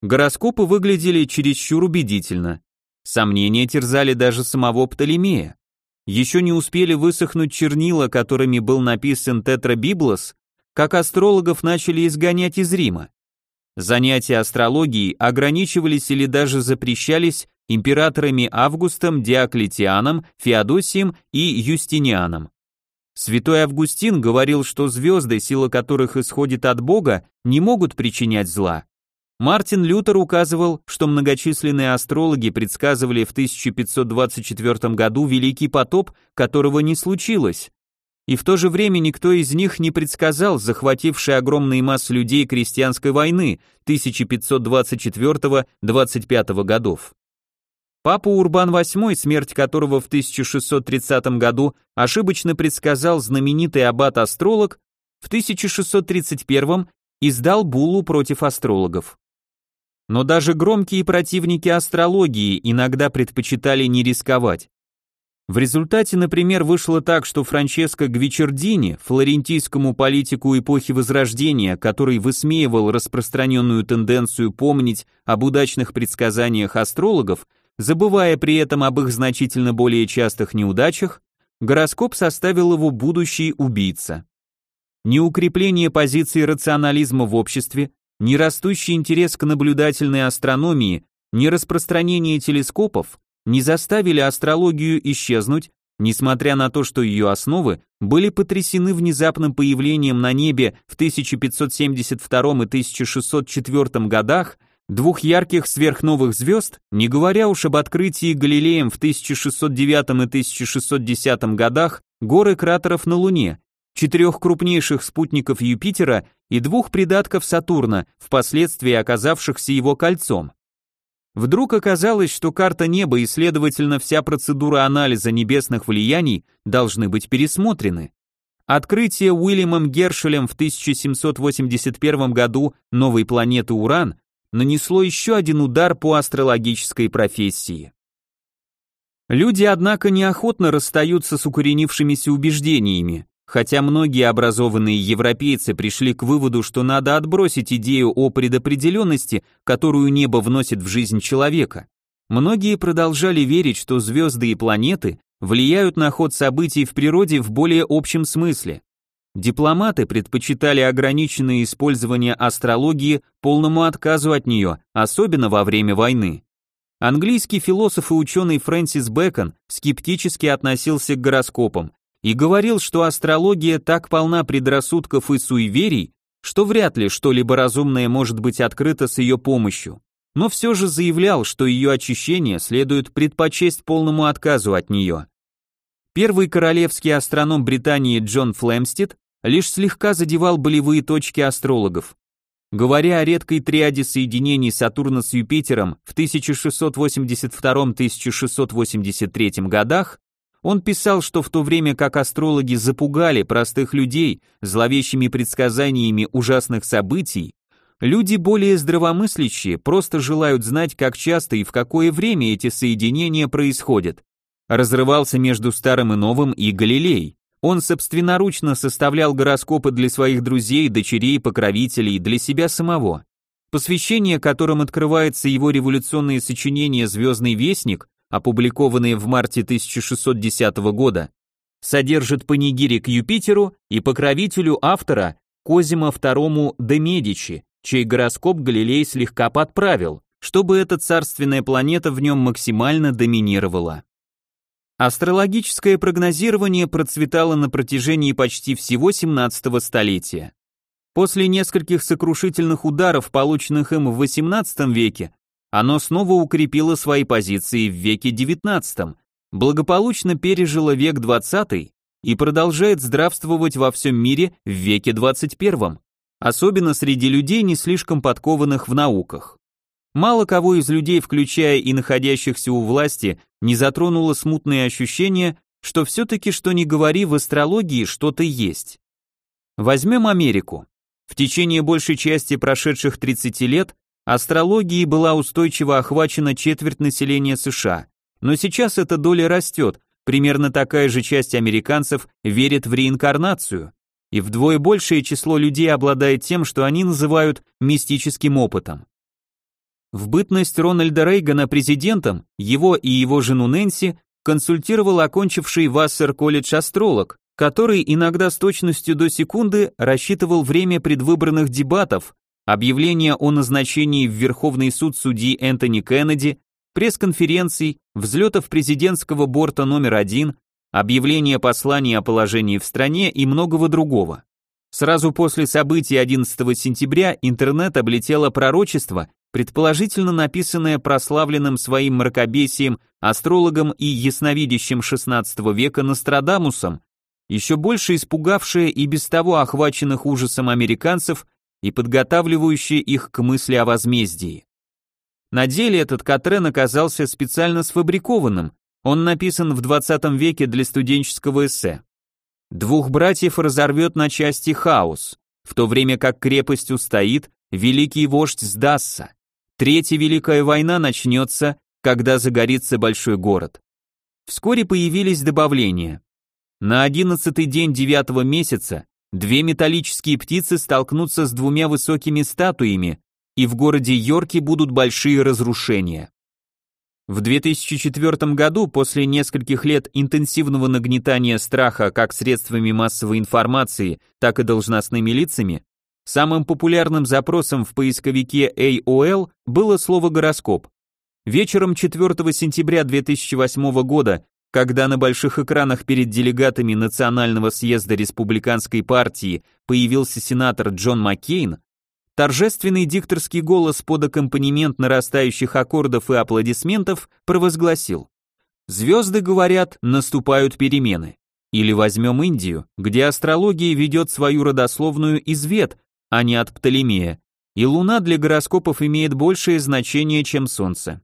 Гороскопы выглядели чересчур убедительно. Сомнения терзали даже самого Птолемея. Еще не успели высохнуть чернила, которыми был написан Тетрабиблос, как астрологов начали изгонять из Рима. Занятия астрологией ограничивались или даже запрещались императорами Августом, Диоклетианом, Феодосием и Юстинианом. Святой Августин говорил, что звезды, сила которых исходит от Бога, не могут причинять зла. Мартин Лютер указывал, что многочисленные астрологи предсказывали в 1524 году Великий потоп, которого не случилось, и в то же время никто из них не предсказал захватившей огромные массы людей крестьянской войны 1524-25 годов. Папа Урбан VIII, смерть которого в 1630 году ошибочно предсказал знаменитый аббат-астролог, в 1631 издал буллу против астрологов. Но даже громкие противники астрологии иногда предпочитали не рисковать. В результате, например, вышло так, что Франческо Гвичердини, флорентийскому политику эпохи Возрождения, который высмеивал распространенную тенденцию помнить об удачных предсказаниях астрологов, забывая при этом об их значительно более частых неудачах, гороскоп составил его будущий убийца. Ни укрепление позиции рационализма в обществе, ни растущий интерес к наблюдательной астрономии, ни распространение телескопов не заставили астрологию исчезнуть, несмотря на то, что ее основы были потрясены внезапным появлением на небе в 1572 и 1604 годах двух ярких сверхновых звезд, не говоря уж об открытии Галилеем в 1609 и 1610 годах горы кратеров на Луне, четырех крупнейших спутников Юпитера и двух придатков Сатурна, впоследствии оказавшихся его кольцом. Вдруг оказалось, что карта неба и, следовательно, вся процедура анализа небесных влияний должны быть пересмотрены. Открытие Уильямом Гершелем в 1781 году новой планеты Уран нанесло еще один удар по астрологической профессии. Люди, однако, неохотно расстаются с укоренившимися убеждениями. Хотя многие образованные европейцы пришли к выводу, что надо отбросить идею о предопределенности, которую небо вносит в жизнь человека, многие продолжали верить, что звезды и планеты влияют на ход событий в природе в более общем смысле. Дипломаты предпочитали ограниченное использование астрологии полному отказу от нее, особенно во время войны. Английский философ и ученый Фрэнсис Бэкон скептически относился к гороскопам, и говорил, что астрология так полна предрассудков и суеверий, что вряд ли что-либо разумное может быть открыто с ее помощью, но все же заявлял, что ее очищение следует предпочесть полному отказу от нее. Первый королевский астроном Британии Джон Флемстед лишь слегка задевал болевые точки астрологов. Говоря о редкой триаде соединений Сатурна с Юпитером в 1682-1683 годах, Он писал, что в то время как астрологи запугали простых людей зловещими предсказаниями ужасных событий, люди более здравомыслящие просто желают знать, как часто и в какое время эти соединения происходят. Разрывался между старым и новым и Галилей. Он собственноручно составлял гороскопы для своих друзей, дочерей, покровителей, для себя самого. Посвящение, которым открывается его революционное сочинение «Звездный вестник», опубликованные в марте 1610 года, содержит панигири к Юпитеру и покровителю автора Козимо II де Медичи, чей гороскоп Галилей слегка подправил, чтобы эта царственная планета в нем максимально доминировала. Астрологическое прогнозирование процветало на протяжении почти всего 17 столетия. После нескольких сокрушительных ударов, полученных им в XVIII веке, оно снова укрепило свои позиции в веке XIX, благополучно пережило век XX и продолжает здравствовать во всем мире в веке XXI, особенно среди людей, не слишком подкованных в науках. Мало кого из людей, включая и находящихся у власти, не затронуло смутное ощущение, что все-таки, что ни говори, в астрологии что-то есть. Возьмем Америку. В течение большей части прошедших 30 лет Астрологией была устойчиво охвачена четверть населения США, но сейчас эта доля растет, примерно такая же часть американцев верит в реинкарнацию, и вдвое большее число людей обладает тем, что они называют мистическим опытом. В бытность Рональда Рейгана президентом его и его жену Нэнси консультировал окончивший Вассер-колледж астролог, который иногда с точностью до секунды рассчитывал время предвыборных дебатов, объявление о назначении в Верховный суд судьи Энтони Кеннеди, пресс-конференций, взлетов президентского борта номер один, объявление послания о положении в стране и многого другого. Сразу после событий 11 сентября интернет облетело пророчество, предположительно написанное прославленным своим мракобесием астрологом и ясновидящим XVI века Нострадамусом, еще больше испугавшее и без того охваченных ужасом американцев и подготавливающие их к мысли о возмездии. На деле этот Катрен оказался специально сфабрикованным, он написан в 20 веке для студенческого эссе. Двух братьев разорвет на части хаос, в то время как крепость устоит, великий вождь сдастся. Третья Великая война начнется, когда загорится большой город. Вскоре появились добавления. На одиннадцатый день девятого месяца Две металлические птицы столкнутся с двумя высокими статуями, и в городе Йорке будут большие разрушения. В 2004 году, после нескольких лет интенсивного нагнетания страха как средствами массовой информации, так и должностными лицами, самым популярным запросом в поисковике AOL было слово «гороскоп». Вечером 4 сентября 2008 года когда на больших экранах перед делегатами Национального съезда республиканской партии появился сенатор Джон Маккейн, торжественный дикторский голос под аккомпанемент нарастающих аккордов и аплодисментов провозгласил «Звезды, говорят, наступают перемены». Или возьмем Индию, где астрология ведет свою родословную из Вед, а не от Птолемея, и Луна для гороскопов имеет большее значение, чем Солнце.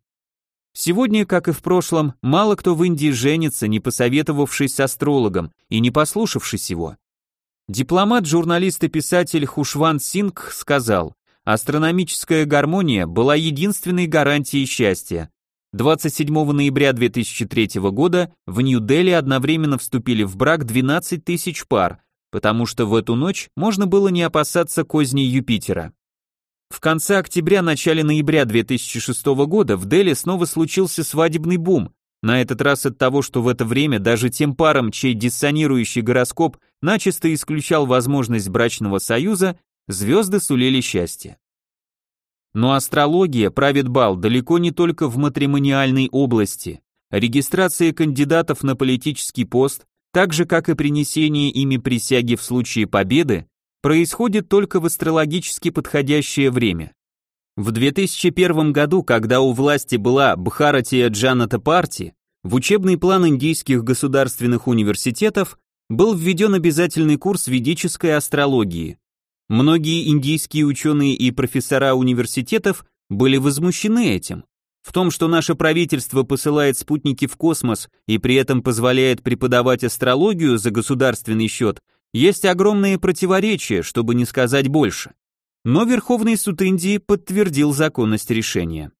Сегодня, как и в прошлом, мало кто в Индии женится, не посоветовавшись с астрологом и не послушавшись его. Дипломат, журналист и писатель Хушван Сингх сказал, астрономическая гармония была единственной гарантией счастья. 27 ноября 2003 года в Нью-Дели одновременно вступили в брак 12 тысяч пар, потому что в эту ночь можно было не опасаться козней Юпитера. В конце октября-начале ноября 2006 года в Дели снова случился свадебный бум, на этот раз от того, что в это время даже тем парам, чей диссонирующий гороскоп начисто исключал возможность брачного союза, звезды сулили счастье. Но астрология правит бал далеко не только в матримониальной области. Регистрация кандидатов на политический пост, так же как и принесение ими присяги в случае победы, происходит только в астрологически подходящее время. В 2001 году, когда у власти была Бхаратия Джаната Парти, в учебный план индийских государственных университетов был введен обязательный курс ведической астрологии. Многие индийские ученые и профессора университетов были возмущены этим. В том, что наше правительство посылает спутники в космос и при этом позволяет преподавать астрологию за государственный счет, есть огромные противоречия, чтобы не сказать больше. Но Верховный суд Индии подтвердил законность решения.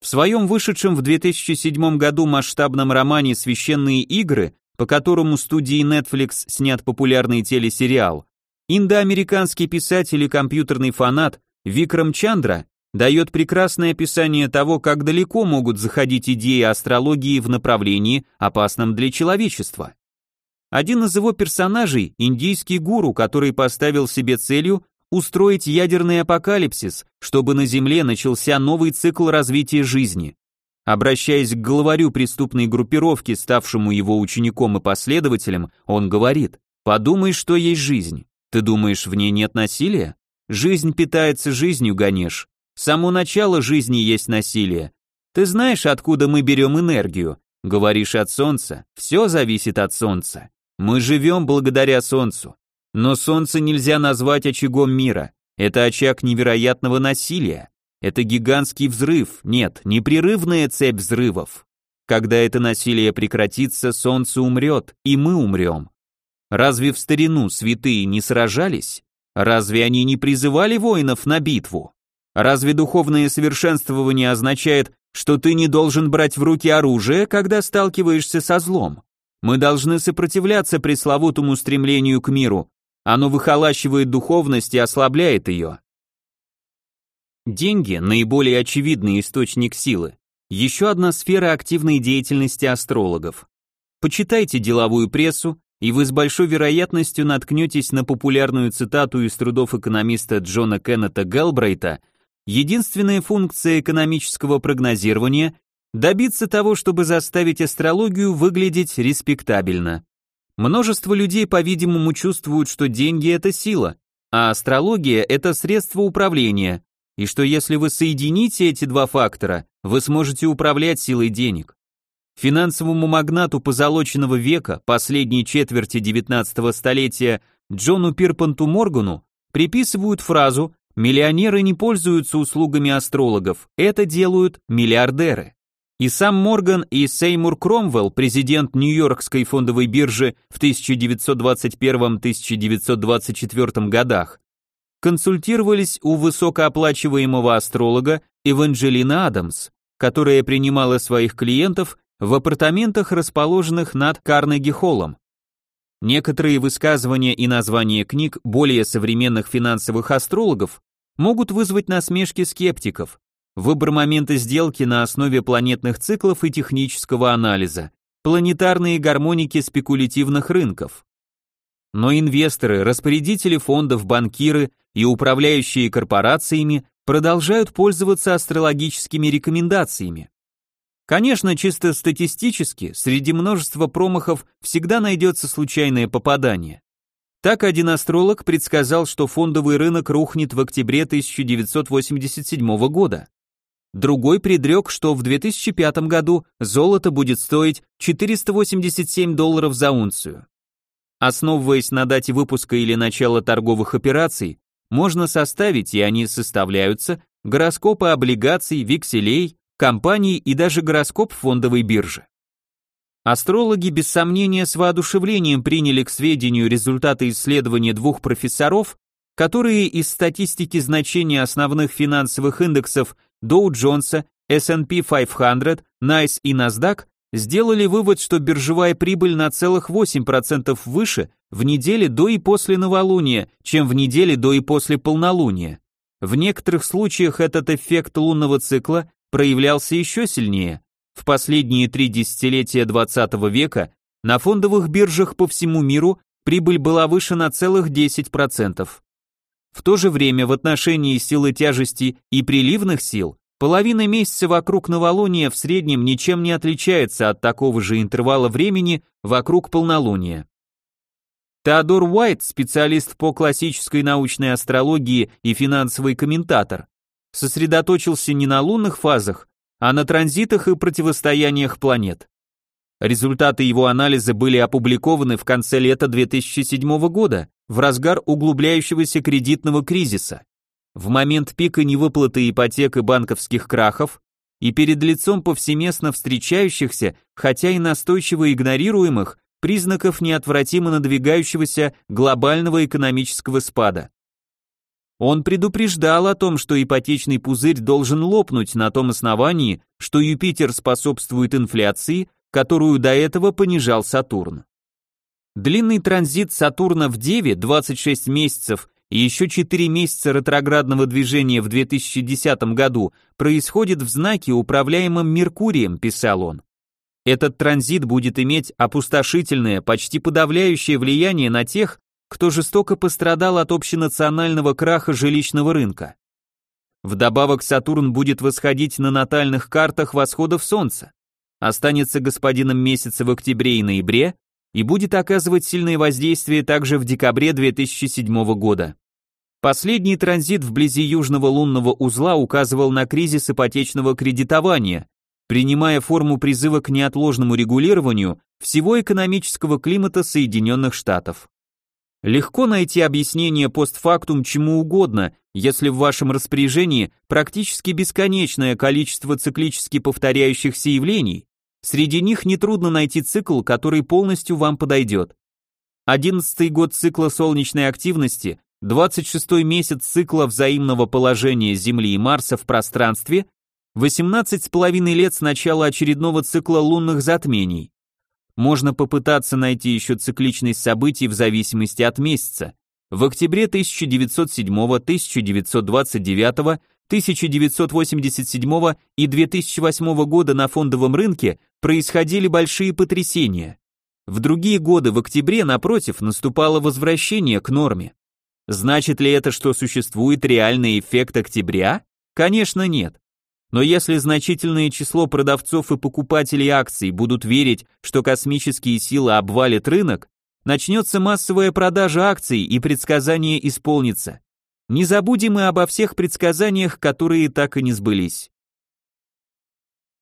В своем вышедшем в 2007 году масштабном романе «Священные игры», по которому студии Netflix снят популярный телесериал, индоамериканский писатель и компьютерный фанат Викрам Чандра дает прекрасное описание того, как далеко могут заходить идеи астрологии в направлении, опасном для человечества. Один из его персонажей – индийский гуру, который поставил себе целью устроить ядерный апокалипсис, чтобы на Земле начался новый цикл развития жизни. Обращаясь к главарю преступной группировки, ставшему его учеником и последователем, он говорит, «Подумай, что есть жизнь. Ты думаешь, в ней нет насилия? Жизнь питается жизнью, Ганеш. Само начало жизни есть насилие. Ты знаешь, откуда мы берем энергию? Говоришь от солнца. Все зависит от солнца. Мы живем благодаря солнцу. Но солнце нельзя назвать очагом мира. Это очаг невероятного насилия. Это гигантский взрыв, нет, непрерывная цепь взрывов. Когда это насилие прекратится, солнце умрет, и мы умрем. Разве в старину святые не сражались? Разве они не призывали воинов на битву? Разве духовное совершенствование означает, что ты не должен брать в руки оружие, когда сталкиваешься со злом? Мы должны сопротивляться пресловутому стремлению к миру, оно выхолащивает духовность и ослабляет ее. Деньги – наиболее очевидный источник силы. Еще одна сфера активной деятельности астрологов. Почитайте деловую прессу, и вы с большой вероятностью наткнетесь на популярную цитату из трудов экономиста Джона Кеннета Гелбрейта «Единственная функция экономического прогнозирования – добиться того, чтобы заставить астрологию выглядеть респектабельно». Множество людей, по-видимому, чувствуют, что деньги – это сила, а астрология – это средство управления, и что если вы соедините эти два фактора, вы сможете управлять силой денег. Финансовому магнату позолоченного века, последней четверти 19 столетия, Джону Пирпанту Моргану приписывают фразу «миллионеры не пользуются услугами астрологов, это делают миллиардеры». И сам Морган и Сеймур Кромвелл, президент Нью-Йоркской фондовой биржи в 1921-1924 годах, консультировались у высокооплачиваемого астролога Эванжелина Адамс, которая принимала своих клиентов в апартаментах, расположенных над Карнеги-холлом. Некоторые высказывания и названия книг более современных финансовых астрологов могут вызвать насмешки скептиков, выбор момента сделки на основе планетных циклов и технического анализа, планетарные гармоники спекулятивных рынков. Но инвесторы, распорядители фондов, банкиры и управляющие корпорациями продолжают пользоваться астрологическими рекомендациями. Конечно, чисто статистически, среди множества промахов всегда найдется случайное попадание. Так один астролог предсказал, что фондовый рынок рухнет в октябре 1987 года. Другой предрек, что в 2005 году золото будет стоить 487 долларов за унцию. Основываясь на дате выпуска или начала торговых операций, можно составить, и они составляются, гороскопы облигаций, векселей, компаний и даже гороскоп фондовой биржи. Астрологи без сомнения с воодушевлением приняли к сведению результаты исследования двух профессоров, которые из статистики значения основных финансовых индексов Dow Jones, S&P 500, NICE и NASDAQ сделали вывод, что биржевая прибыль на целых 8% выше в неделе до и после новолуния, чем в неделе до и после полнолуния. В некоторых случаях этот эффект лунного цикла проявлялся еще сильнее. В последние три десятилетия 20 века на фондовых биржах по всему миру прибыль была выше на целых 10%. В то же время в отношении силы тяжести и приливных сил половина месяца вокруг новолуния в среднем ничем не отличается от такого же интервала времени вокруг полнолуния. Теодор Уайт, специалист по классической научной астрологии и финансовый комментатор, сосредоточился не на лунных фазах, а на транзитах и противостояниях планет. Результаты его анализа были опубликованы в конце лета 2007 года, в разгар углубляющегося кредитного кризиса. В момент пика невыплаты ипотек и банковских крахов и перед лицом повсеместно встречающихся, хотя и настойчиво игнорируемых, признаков неотвратимо надвигающегося глобального экономического спада. Он предупреждал о том, что ипотечный пузырь должен лопнуть на том основании, что Юпитер способствует инфляции, которую до этого понижал Сатурн. Длинный транзит Сатурна в Деве 26 месяцев и еще 4 месяца ретроградного движения в 2010 году происходит в знаке, управляемом Меркурием, писал он. Этот транзит будет иметь опустошительное, почти подавляющее влияние на тех, кто жестоко пострадал от общенационального краха жилищного рынка. Вдобавок Сатурн будет восходить на натальных картах восходов Солнца, останется господином месяца в октябре и ноябре и будет оказывать сильное воздействие также в декабре 2007 года. Последний транзит вблизи южного лунного узла указывал на кризис ипотечного кредитования, принимая форму призыва к неотложному регулированию всего экономического климата Соединенных Штатов. Легко найти объяснение постфактум чему угодно, если в вашем распоряжении практически бесконечное количество циклически повторяющихся явлений, среди них нетрудно найти цикл, который полностью вам подойдет. Одиннадцатый год цикла солнечной активности, 26-й месяц цикла взаимного положения Земли и Марса в пространстве, 18 с половиной лет с начала очередного цикла лунных затмений. Можно попытаться найти еще цикличность событий в зависимости от месяца. В октябре 1907, 1929, 1987 и 2008 года на фондовом рынке происходили большие потрясения. В другие годы в октябре, напротив, наступало возвращение к норме. Значит ли это, что существует реальный эффект октября? Конечно, нет. Но если значительное число продавцов и покупателей акций будут верить, что космические силы обвалят рынок, начнется массовая продажа акций и предсказание исполнится. Не забудем и обо всех предсказаниях, которые так и не сбылись.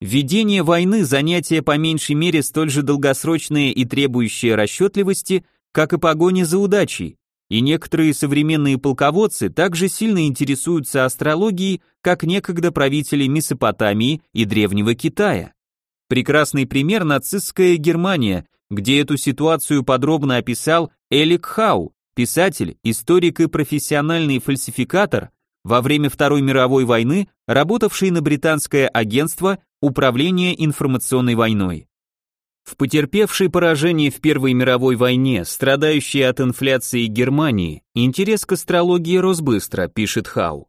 Ведение войны – занятие по меньшей мере столь же долгосрочное и требующее расчетливости, как и погоня за удачей, и некоторые современные полководцы также сильно интересуются астрологией, как некогда правители Месопотамии и Древнего Китая. Прекрасный пример нацистская Германия, где эту ситуацию подробно описал Элик Хау, писатель, историк и профессиональный фальсификатор, во время Второй мировой войны работавший на британское агентство Управления информационной войной. В потерпевшей поражение в Первой мировой войне, страдающей от инфляции Германии, интерес к астрологии рос быстро, пишет Хау.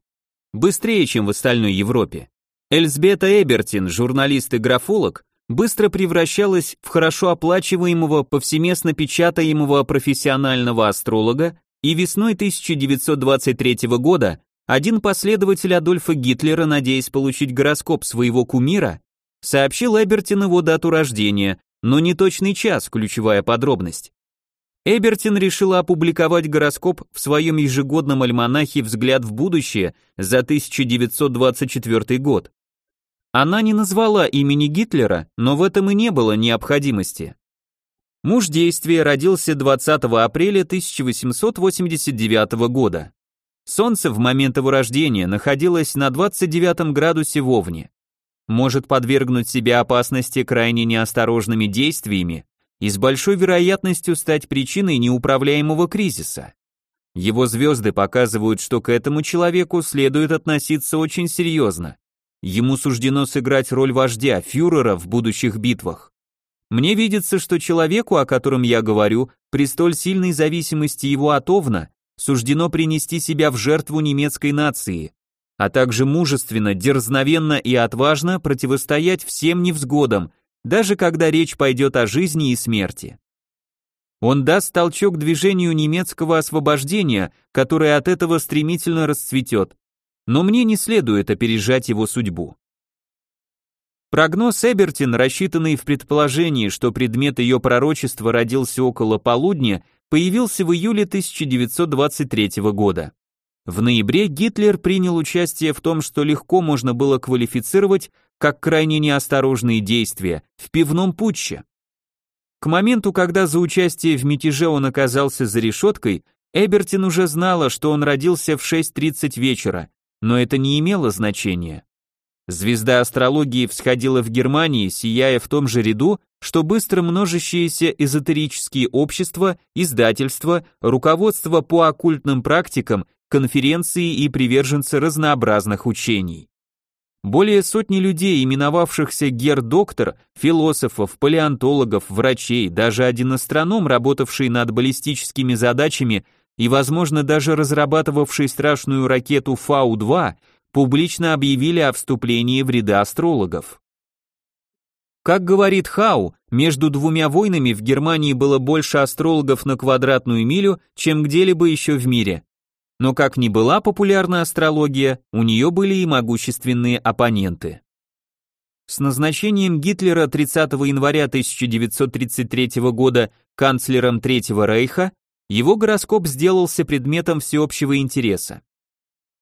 Быстрее, чем в остальной Европе. Эльзбета Эбертин, журналист и графолог, быстро превращалась в хорошо оплачиваемого, повсеместно печатаемого профессионального астролога, и весной 1923 года один последователь Адольфа Гитлера, надеясь получить гороскоп своего кумира, сообщил Эбертин его дату рождения, но не точный час, ключевая подробность. Эбертин решила опубликовать гороскоп в своем ежегодном альманахе «Взгляд в будущее» за 1924 год. Она не назвала имени Гитлера, но в этом и не было необходимости. Муж действия родился 20 апреля 1889 года. Солнце в момент его рождения находилось на 29 градусе в Овне может подвергнуть себя опасности крайне неосторожными действиями и с большой вероятностью стать причиной неуправляемого кризиса. Его звезды показывают, что к этому человеку следует относиться очень серьезно. Ему суждено сыграть роль вождя, фюрера в будущих битвах. Мне видится, что человеку, о котором я говорю, при столь сильной зависимости его от Овна, суждено принести себя в жертву немецкой нации, а также мужественно, дерзновенно и отважно противостоять всем невзгодам, даже когда речь пойдет о жизни и смерти. Он даст толчок движению немецкого освобождения, которое от этого стремительно расцветет, но мне не следует опережать его судьбу. Прогноз Эбертин, рассчитанный в предположении, что предмет ее пророчества родился около полудня, появился в июле 1923 года. В ноябре Гитлер принял участие в том, что легко можно было квалифицировать как крайне неосторожные действия в пивном путче. К моменту, когда за участие в мятеже он оказался за решеткой, Эбертин уже знала, что он родился в 6.30 вечера, но это не имело значения. Звезда астрологии всходила в Германии, сияя в том же ряду, что быстро множащиеся эзотерические общества, издательства, руководство по оккультным практикам, конференции и приверженцы разнообразных учений. Более сотни людей, именовавшихся гер-доктор, философов, палеонтологов, врачей, даже один астроном, работавший над баллистическими задачами и, возможно, даже разрабатывавший страшную ракету Фау-2, публично объявили о вступлении в ряды астрологов. Как говорит Хау, между двумя войнами в Германии было больше астрологов на квадратную милю, чем где-либо еще в мире. Но как ни была популярна астрология, у нее были и могущественные оппоненты. С назначением Гитлера 30 января 1933 года канцлером Третьего Рейха, его гороскоп сделался предметом всеобщего интереса.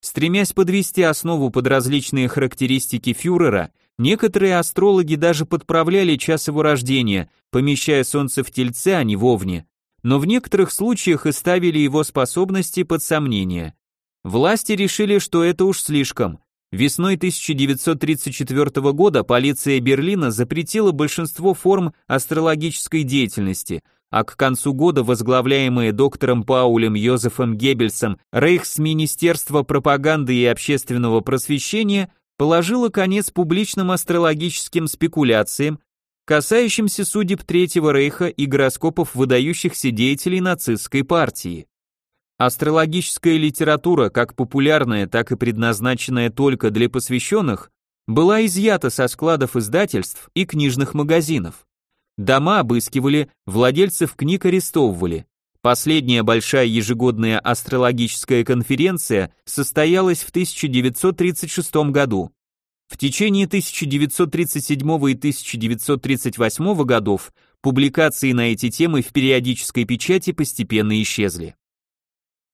Стремясь подвести основу под различные характеристики фюрера, некоторые астрологи даже подправляли час его рождения, помещая Солнце в Тельце, а не в Овне, но в некоторых случаях и ставили его способности под сомнение. Власти решили, что это уж слишком. Весной 1934 года полиция Берлина запретила большинство форм астрологической деятельности – а к концу года возглавляемое доктором Паулем Йозефом Геббельсом Рейхсминистерство пропаганды и общественного просвещения положило конец публичным астрологическим спекуляциям, касающимся судеб Третьего Рейха и гороскопов выдающихся деятелей нацистской партии. Астрологическая литература, как популярная, так и предназначенная только для посвященных, была изъята со складов издательств и книжных магазинов. Дома обыскивали, владельцев книг арестовывали. Последняя большая ежегодная астрологическая конференция состоялась в 1936 году. В течение 1937 и 1938 годов публикации на эти темы в периодической печати постепенно исчезли.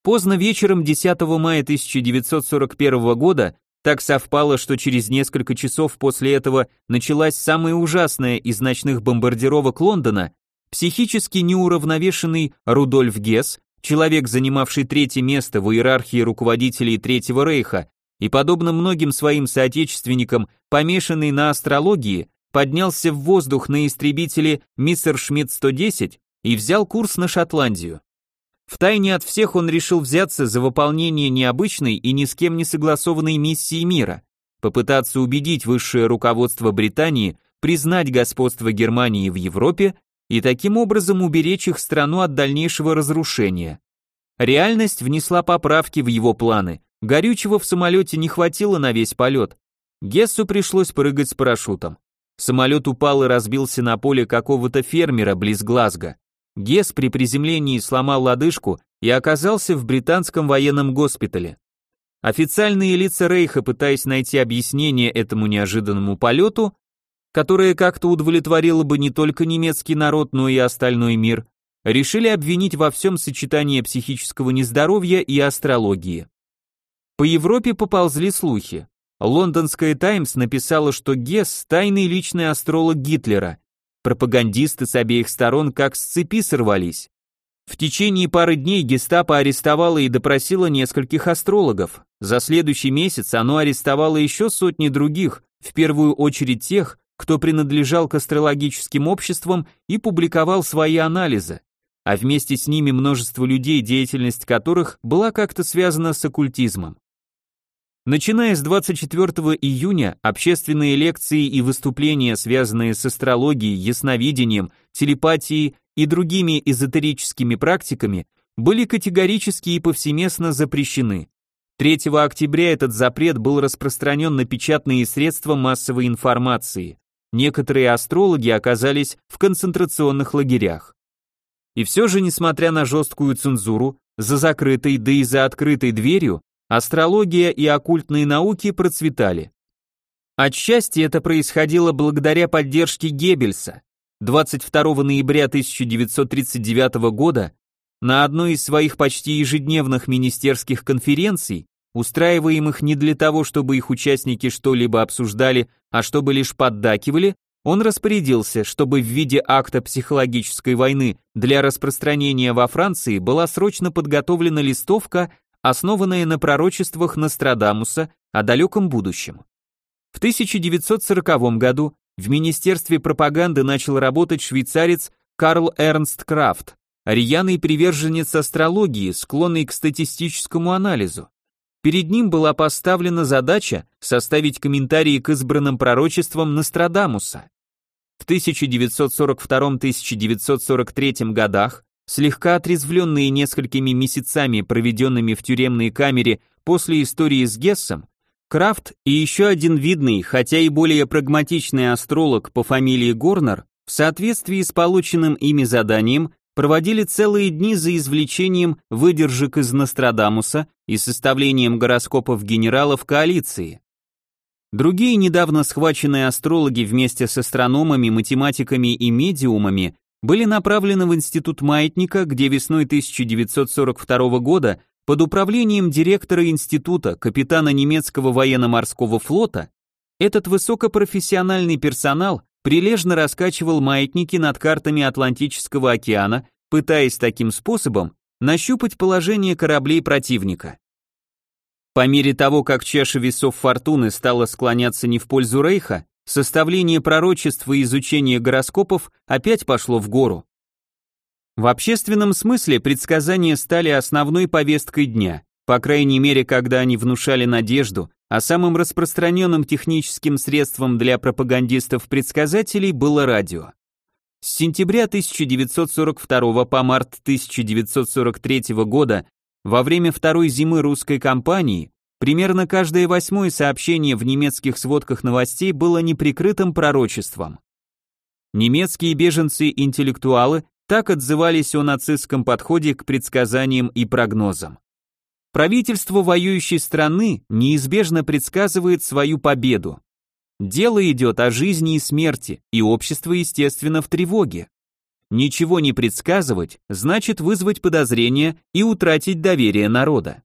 Поздно вечером 10 мая 1941 года так совпало, что через несколько часов после этого началась самая ужасная из ночных бомбардировок Лондона. Психически неуравновешенный Рудольф Гесс, человек, занимавший третье место в иерархии руководителей Третьего Рейха, и, подобно многим своим соотечественникам, помешанный на астрологии, поднялся в воздух на истребителе Миссершмитт-110 и взял курс на Шотландию. Втайне от всех он решил взяться за выполнение необычной и ни с кем не согласованной миссии мира, попытаться убедить высшее руководство Британии признать господство Германии в Европе и таким образом уберечь их страну от дальнейшего разрушения. Реальность внесла поправки в его планы, горючего в самолете не хватило на весь полет. Гессу пришлось прыгать с парашютом. Самолет упал и разбился на поле какого-то фермера близ Глазго. Гес при приземлении сломал лодыжку и оказался в британском военном госпитале. Официальные лица Рейха, пытаясь найти объяснение этому неожиданному полету, которое как-то удовлетворило бы не только немецкий народ, но и остальной мир, решили обвинить во всем сочетание психического нездоровья и астрологии. По Европе поползли слухи. Лондонская Таймс написала, что Гесс – тайный личный астролог Гитлера, Пропагандисты с обеих сторон как с цепи сорвались. В течение пары дней гестапо арестовало и допросило нескольких астрологов. За следующий месяц оно арестовало еще сотни других, в первую очередь тех, кто принадлежал к астрологическим обществам и публиковал свои анализы, а вместе с ними множество людей, деятельность которых была как-то связана с оккультизмом. Начиная с 24 июня, общественные лекции и выступления, связанные с астрологией, ясновидением, телепатией и другими эзотерическими практиками, были категорически и повсеместно запрещены. 3 октября этот запрет был распространен на печатные средства массовой информации. Некоторые астрологи оказались в концентрационных лагерях. И все же, несмотря на жесткую цензуру, за закрытой, да и за открытой дверью, астрология и оккультные науки процветали. Отчасти это происходило благодаря поддержке Геббельса. 22 ноября 1939 года на одной из своих почти ежедневных министерских конференций, устраиваемых не для того, чтобы их участники что-либо обсуждали, а чтобы лишь поддакивали, он распорядился, чтобы в виде акта психологической войны для распространения во Франции была срочно подготовлена листовка основанное на пророчествах Нострадамуса о далеком будущем. В 1940 году в Министерстве пропаганды начал работать швейцарец Карл Эрнст Крафт, рьяный приверженец астрологии, склонный к статистическому анализу. Перед ним была поставлена задача составить комментарии к избранным пророчествам Нострадамуса. В 1942-1943 годах, слегка отрезвленные несколькими месяцами, проведенными в тюремной камере после истории с Гессом, Крафт и еще один видный, хотя и более прагматичный астролог по фамилии Горнер в соответствии с полученным ими заданием проводили целые дни за извлечением выдержек из Нострадамуса и составлением гороскопов генералов коалиции. Другие недавно схваченные астрологи вместе с астрономами, математиками и медиумами были направлены в Институт Маятника, где весной 1942 года под управлением директора института, капитана немецкого военно-морского флота, этот высокопрофессиональный персонал прилежно раскачивал маятники над картами Атлантического океана, пытаясь таким способом нащупать положение кораблей противника. По мере того, как чаша весов фортуны стала склоняться не в пользу Рейха, составление пророчеств и изучение гороскопов опять пошло в гору. В общественном смысле предсказания стали основной повесткой дня, по крайней мере, когда они внушали надежду, а самым распространенным техническим средством для пропагандистов-предсказателей было радио. С сентября 1942 по март 1943 года во время второй зимы русской кампании примерно каждое восьмое сообщение в немецких сводках новостей было неприкрытым пророчеством. Немецкие беженцы-интеллектуалы так отзывались о нацистском подходе к предсказаниям и прогнозам. Правительство воюющей страны неизбежно предсказывает свою победу. Дело идет о жизни и смерти, и общество, естественно, в тревоге. Ничего не предсказывать значит вызвать подозрения и утратить доверие народа.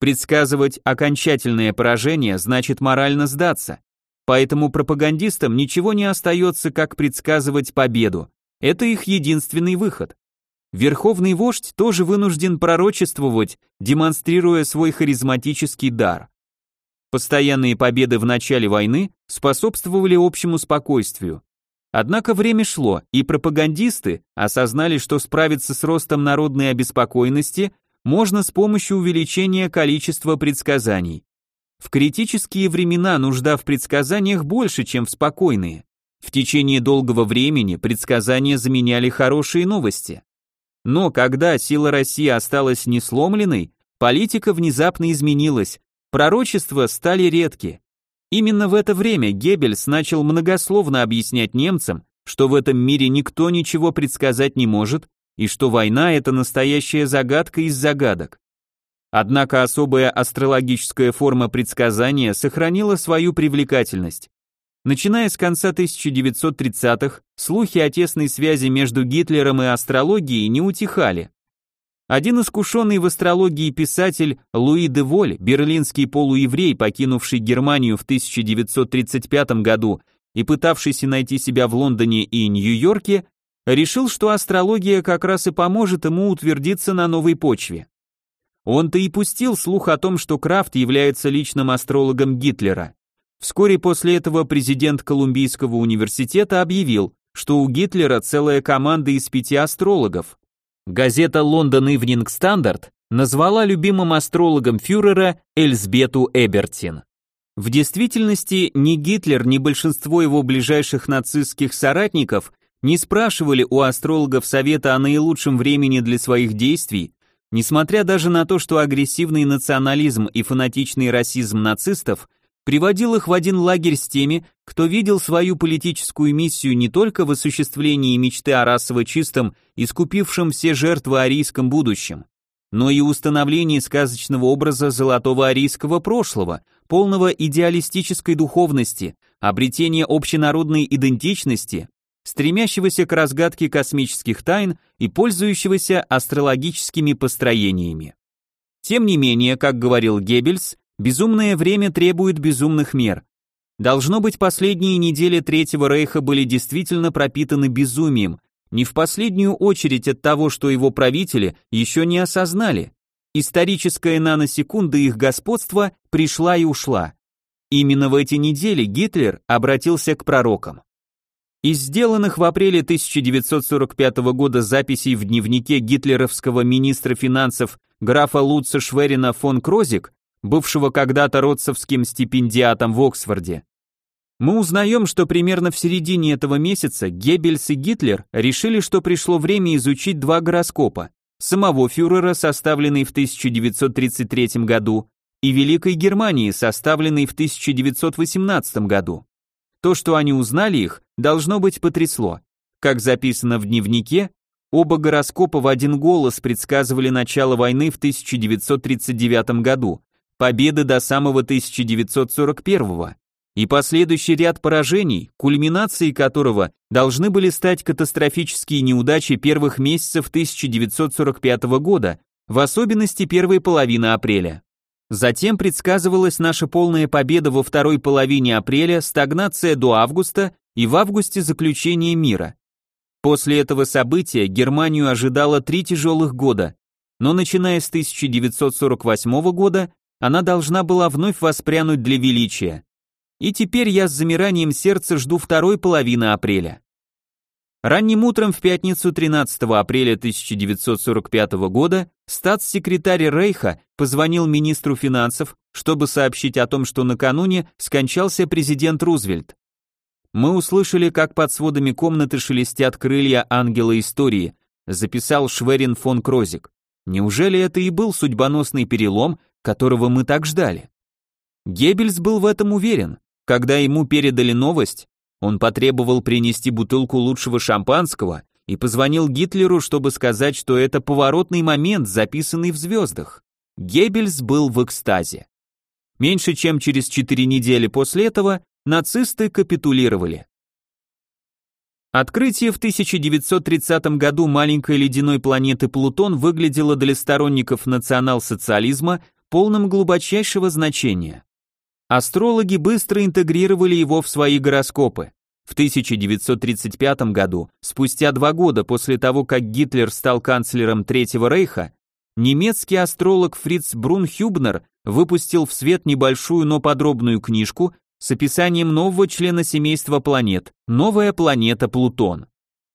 Предсказывать окончательное поражение значит морально сдаться. Поэтому пропагандистам ничего не остается, как предсказывать победу, это их единственный выход. Верховный вождь тоже вынужден пророчествовать, демонстрируя свой харизматический дар. Постоянные победы в начале войны способствовали общему спокойствию. Однако время шло, и пропагандисты осознали, что справиться с ростом народной обеспокоенности можно с помощью увеличения количества предсказаний. В критические времена нужда в предсказаниях больше, чем в спокойные. В течение долгого времени предсказания заменяли хорошие новости. Но когда сила России осталась несломленной, политика внезапно изменилась, пророчества стали редки. Именно в это время Геббельс начал многословно объяснять немцам, что в этом мире никто ничего предсказать не может, и что война – это настоящая загадка из загадок. Однако особая астрологическая форма предсказания сохранила свою привлекательность. Начиная с конца 1930-х, слухи о тесной связи между Гитлером и астрологией не утихали. Один искушенный в астрологии писатель Луи де Воль, берлинский полуеврей, покинувший Германию в 1935 году и пытавшийся найти себя в Лондоне и Нью-Йорке, решил, что астрология как раз и поможет ему утвердиться на новой почве. Он-то и пустил слух о том, что Крафт является личным астрологом Гитлера. Вскоре после этого президент Колумбийского университета объявил, что у Гитлера целая команда из пяти астрологов. Газета London Evening Standard назвала любимым астрологом фюрера Эльсбету Эбертин. В действительности ни Гитлер, ни большинство его ближайших нацистских соратников не спрашивали у астрологов совета о наилучшем времени для своих действий, несмотря даже на то, что агрессивный национализм и фанатичный расизм нацистов приводил их в один лагерь с теми, кто видел свою политическую миссию не только в осуществлении мечты о расово чистом, искупившем все жертвы арийском будущем, но и установлении сказочного образа золотого арийского прошлого, полного идеалистической духовности, обретения общенародной идентичности, стремящегося к разгадке космических тайн и пользующегося астрологическими построениями. Тем не менее, как говорил Геббельс, Безумное время требует безумных мер. Должно быть, последние недели Третьего Рейха были действительно пропитаны безумием, не в последнюю очередь от того, что его правители еще не осознали. Историческая наносекунда их господства пришла и ушла. Именно в эти недели Гитлер обратился к пророкам. Из сделанных в апреле 1945 года записей в дневнике гитлеровского министра финансов графа Луца Шверина фон Крозик, бывшего когда-то родцевским стипендиатом в Оксфорде, мы узнаем, что примерно в середине этого месяца Геббельс и Гитлер решили, что пришло время изучить два гороскопа – самого фюрера, составленный в 1933 году, и Великой Германии, составленный в 1918 году. То, что они узнали их, должно быть потрясло. Как записано в дневнике, оба гороскопа в один голос предсказывали начало войны в 1939 году, победы до самого 1941 и последующий ряд поражений, кульминацией которого должны были стать катастрофические неудачи первых месяцев 1945 года, в особенности первой половины апреля. Затем предсказывалась наша полная победа во второй половине апреля, стагнация до августа и в августе заключение мира. После этого события Германию ожидало три тяжелых года, но начиная с 1948 года она должна была вновь воспрянуть для величия. И теперь я с замиранием сердца жду второй половины апреля. Ранним утром в пятницу 13 апреля 1945 года статс-секретарь Рейха позвонил министру финансов, чтобы сообщить о том, что накануне скончался президент Рузвельт. Мы услышали, как под сводами комнаты шелестят крылья ангела истории, записал Шверин фон Крозик. Неужели это и был судьбоносный перелом, которого мы так ждали? Геббельс был в этом уверен. Когда ему передали новость, он потребовал принести бутылку лучшего шампанского и позвонил Гитлеру, чтобы сказать, что это поворотный момент, записанный в звездах. Геббельс был в экстазе. Меньше чем через четыре недели после этого нацисты капитулировали. Открытие в 1930 году маленькой ледяной планеты Плутон выглядело для сторонников национал-социализма полным глубочайшего значения. Астрологи быстро интегрировали его в свои гороскопы. В 1935 году, спустя два года после того, как Гитлер стал канцлером Третьего Рейха, немецкий астролог Фриц Брунхюбнер выпустил в свет небольшую, но подробную книжку с описанием нового члена семейства планет, новая планета Плутон.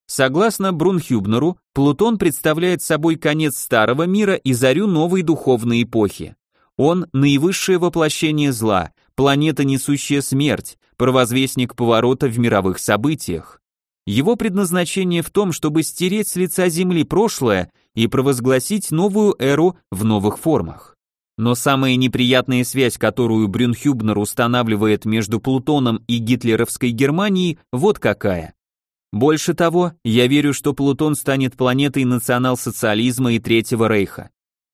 Согласно Брунхюбнеру, Плутон представляет собой конец старого мира и зарю новой духовной эпохи. Он – наивысшее воплощение зла, планета, несущая смерть, провозвестник поворота в мировых событиях. Его предназначение в том, чтобы стереть с лица Земли прошлое и провозгласить новую эру в новых формах. Но самая неприятная связь, которую Брюнхюбнер устанавливает между Плутоном и гитлеровской Германией, вот какая. Больше того, я верю, что Плутон станет планетой национал-социализма и Третьего Рейха.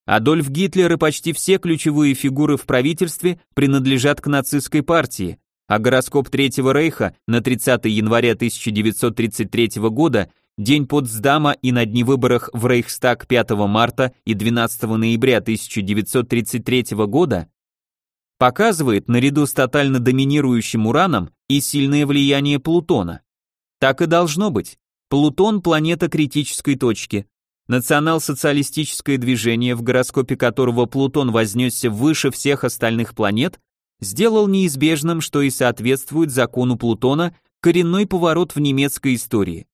Адольф Гитлер и почти все ключевые фигуры в правительстве принадлежат к нацистской партии, а гороскоп Третьего Рейха на 30 января 1933 года, день Потсдама и на дни выборах в Рейхстаг 5 марта и 12 ноября 1933 года, показывает наряду с тотально доминирующим Ураном и сильное влияние Плутона. Так и должно быть. Плутон – планета критической точки, Национал-социалистическое движение, в гороскопе которого Плутон вознесся выше всех остальных планет, сделал неизбежным, что и соответствует закону Плутона, коренной поворот в немецкой истории.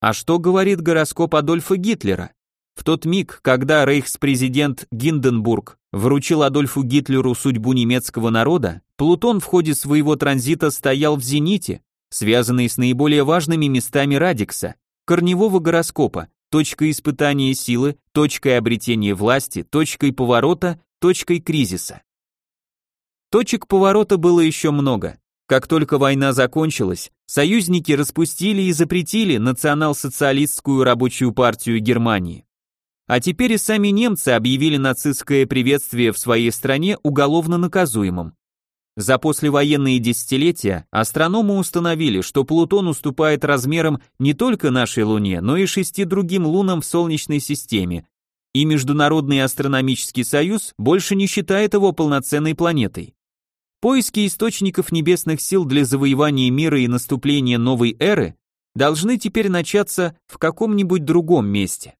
А что говорит гороскоп Адольфа Гитлера? В тот миг, когда рейхспрезидент Гинденбург вручил Адольфу Гитлеру судьбу немецкого народа, Плутон в ходе своего транзита стоял в зените, связанный с наиболее важными местами радикса, корневого гороскопа, точкой испытания силы, точкой обретения власти, точкой поворота, точкой кризиса. Точек поворота было еще много. Как только война закончилась, союзники распустили и запретили национал-социалистскую рабочую партию Германии. А теперь и сами немцы объявили нацистское приветствие в своей стране уголовно наказуемым. За послевоенные десятилетия астрономы установили, что Плутон уступает размером не только нашей Луне, но и шести другим лунам в Солнечной системе, и Международный астрономический союз больше не считает его полноценной планетой. Поиски источников небесных сил для завоевания мира и наступления новой эры должны теперь начаться в каком-нибудь другом месте.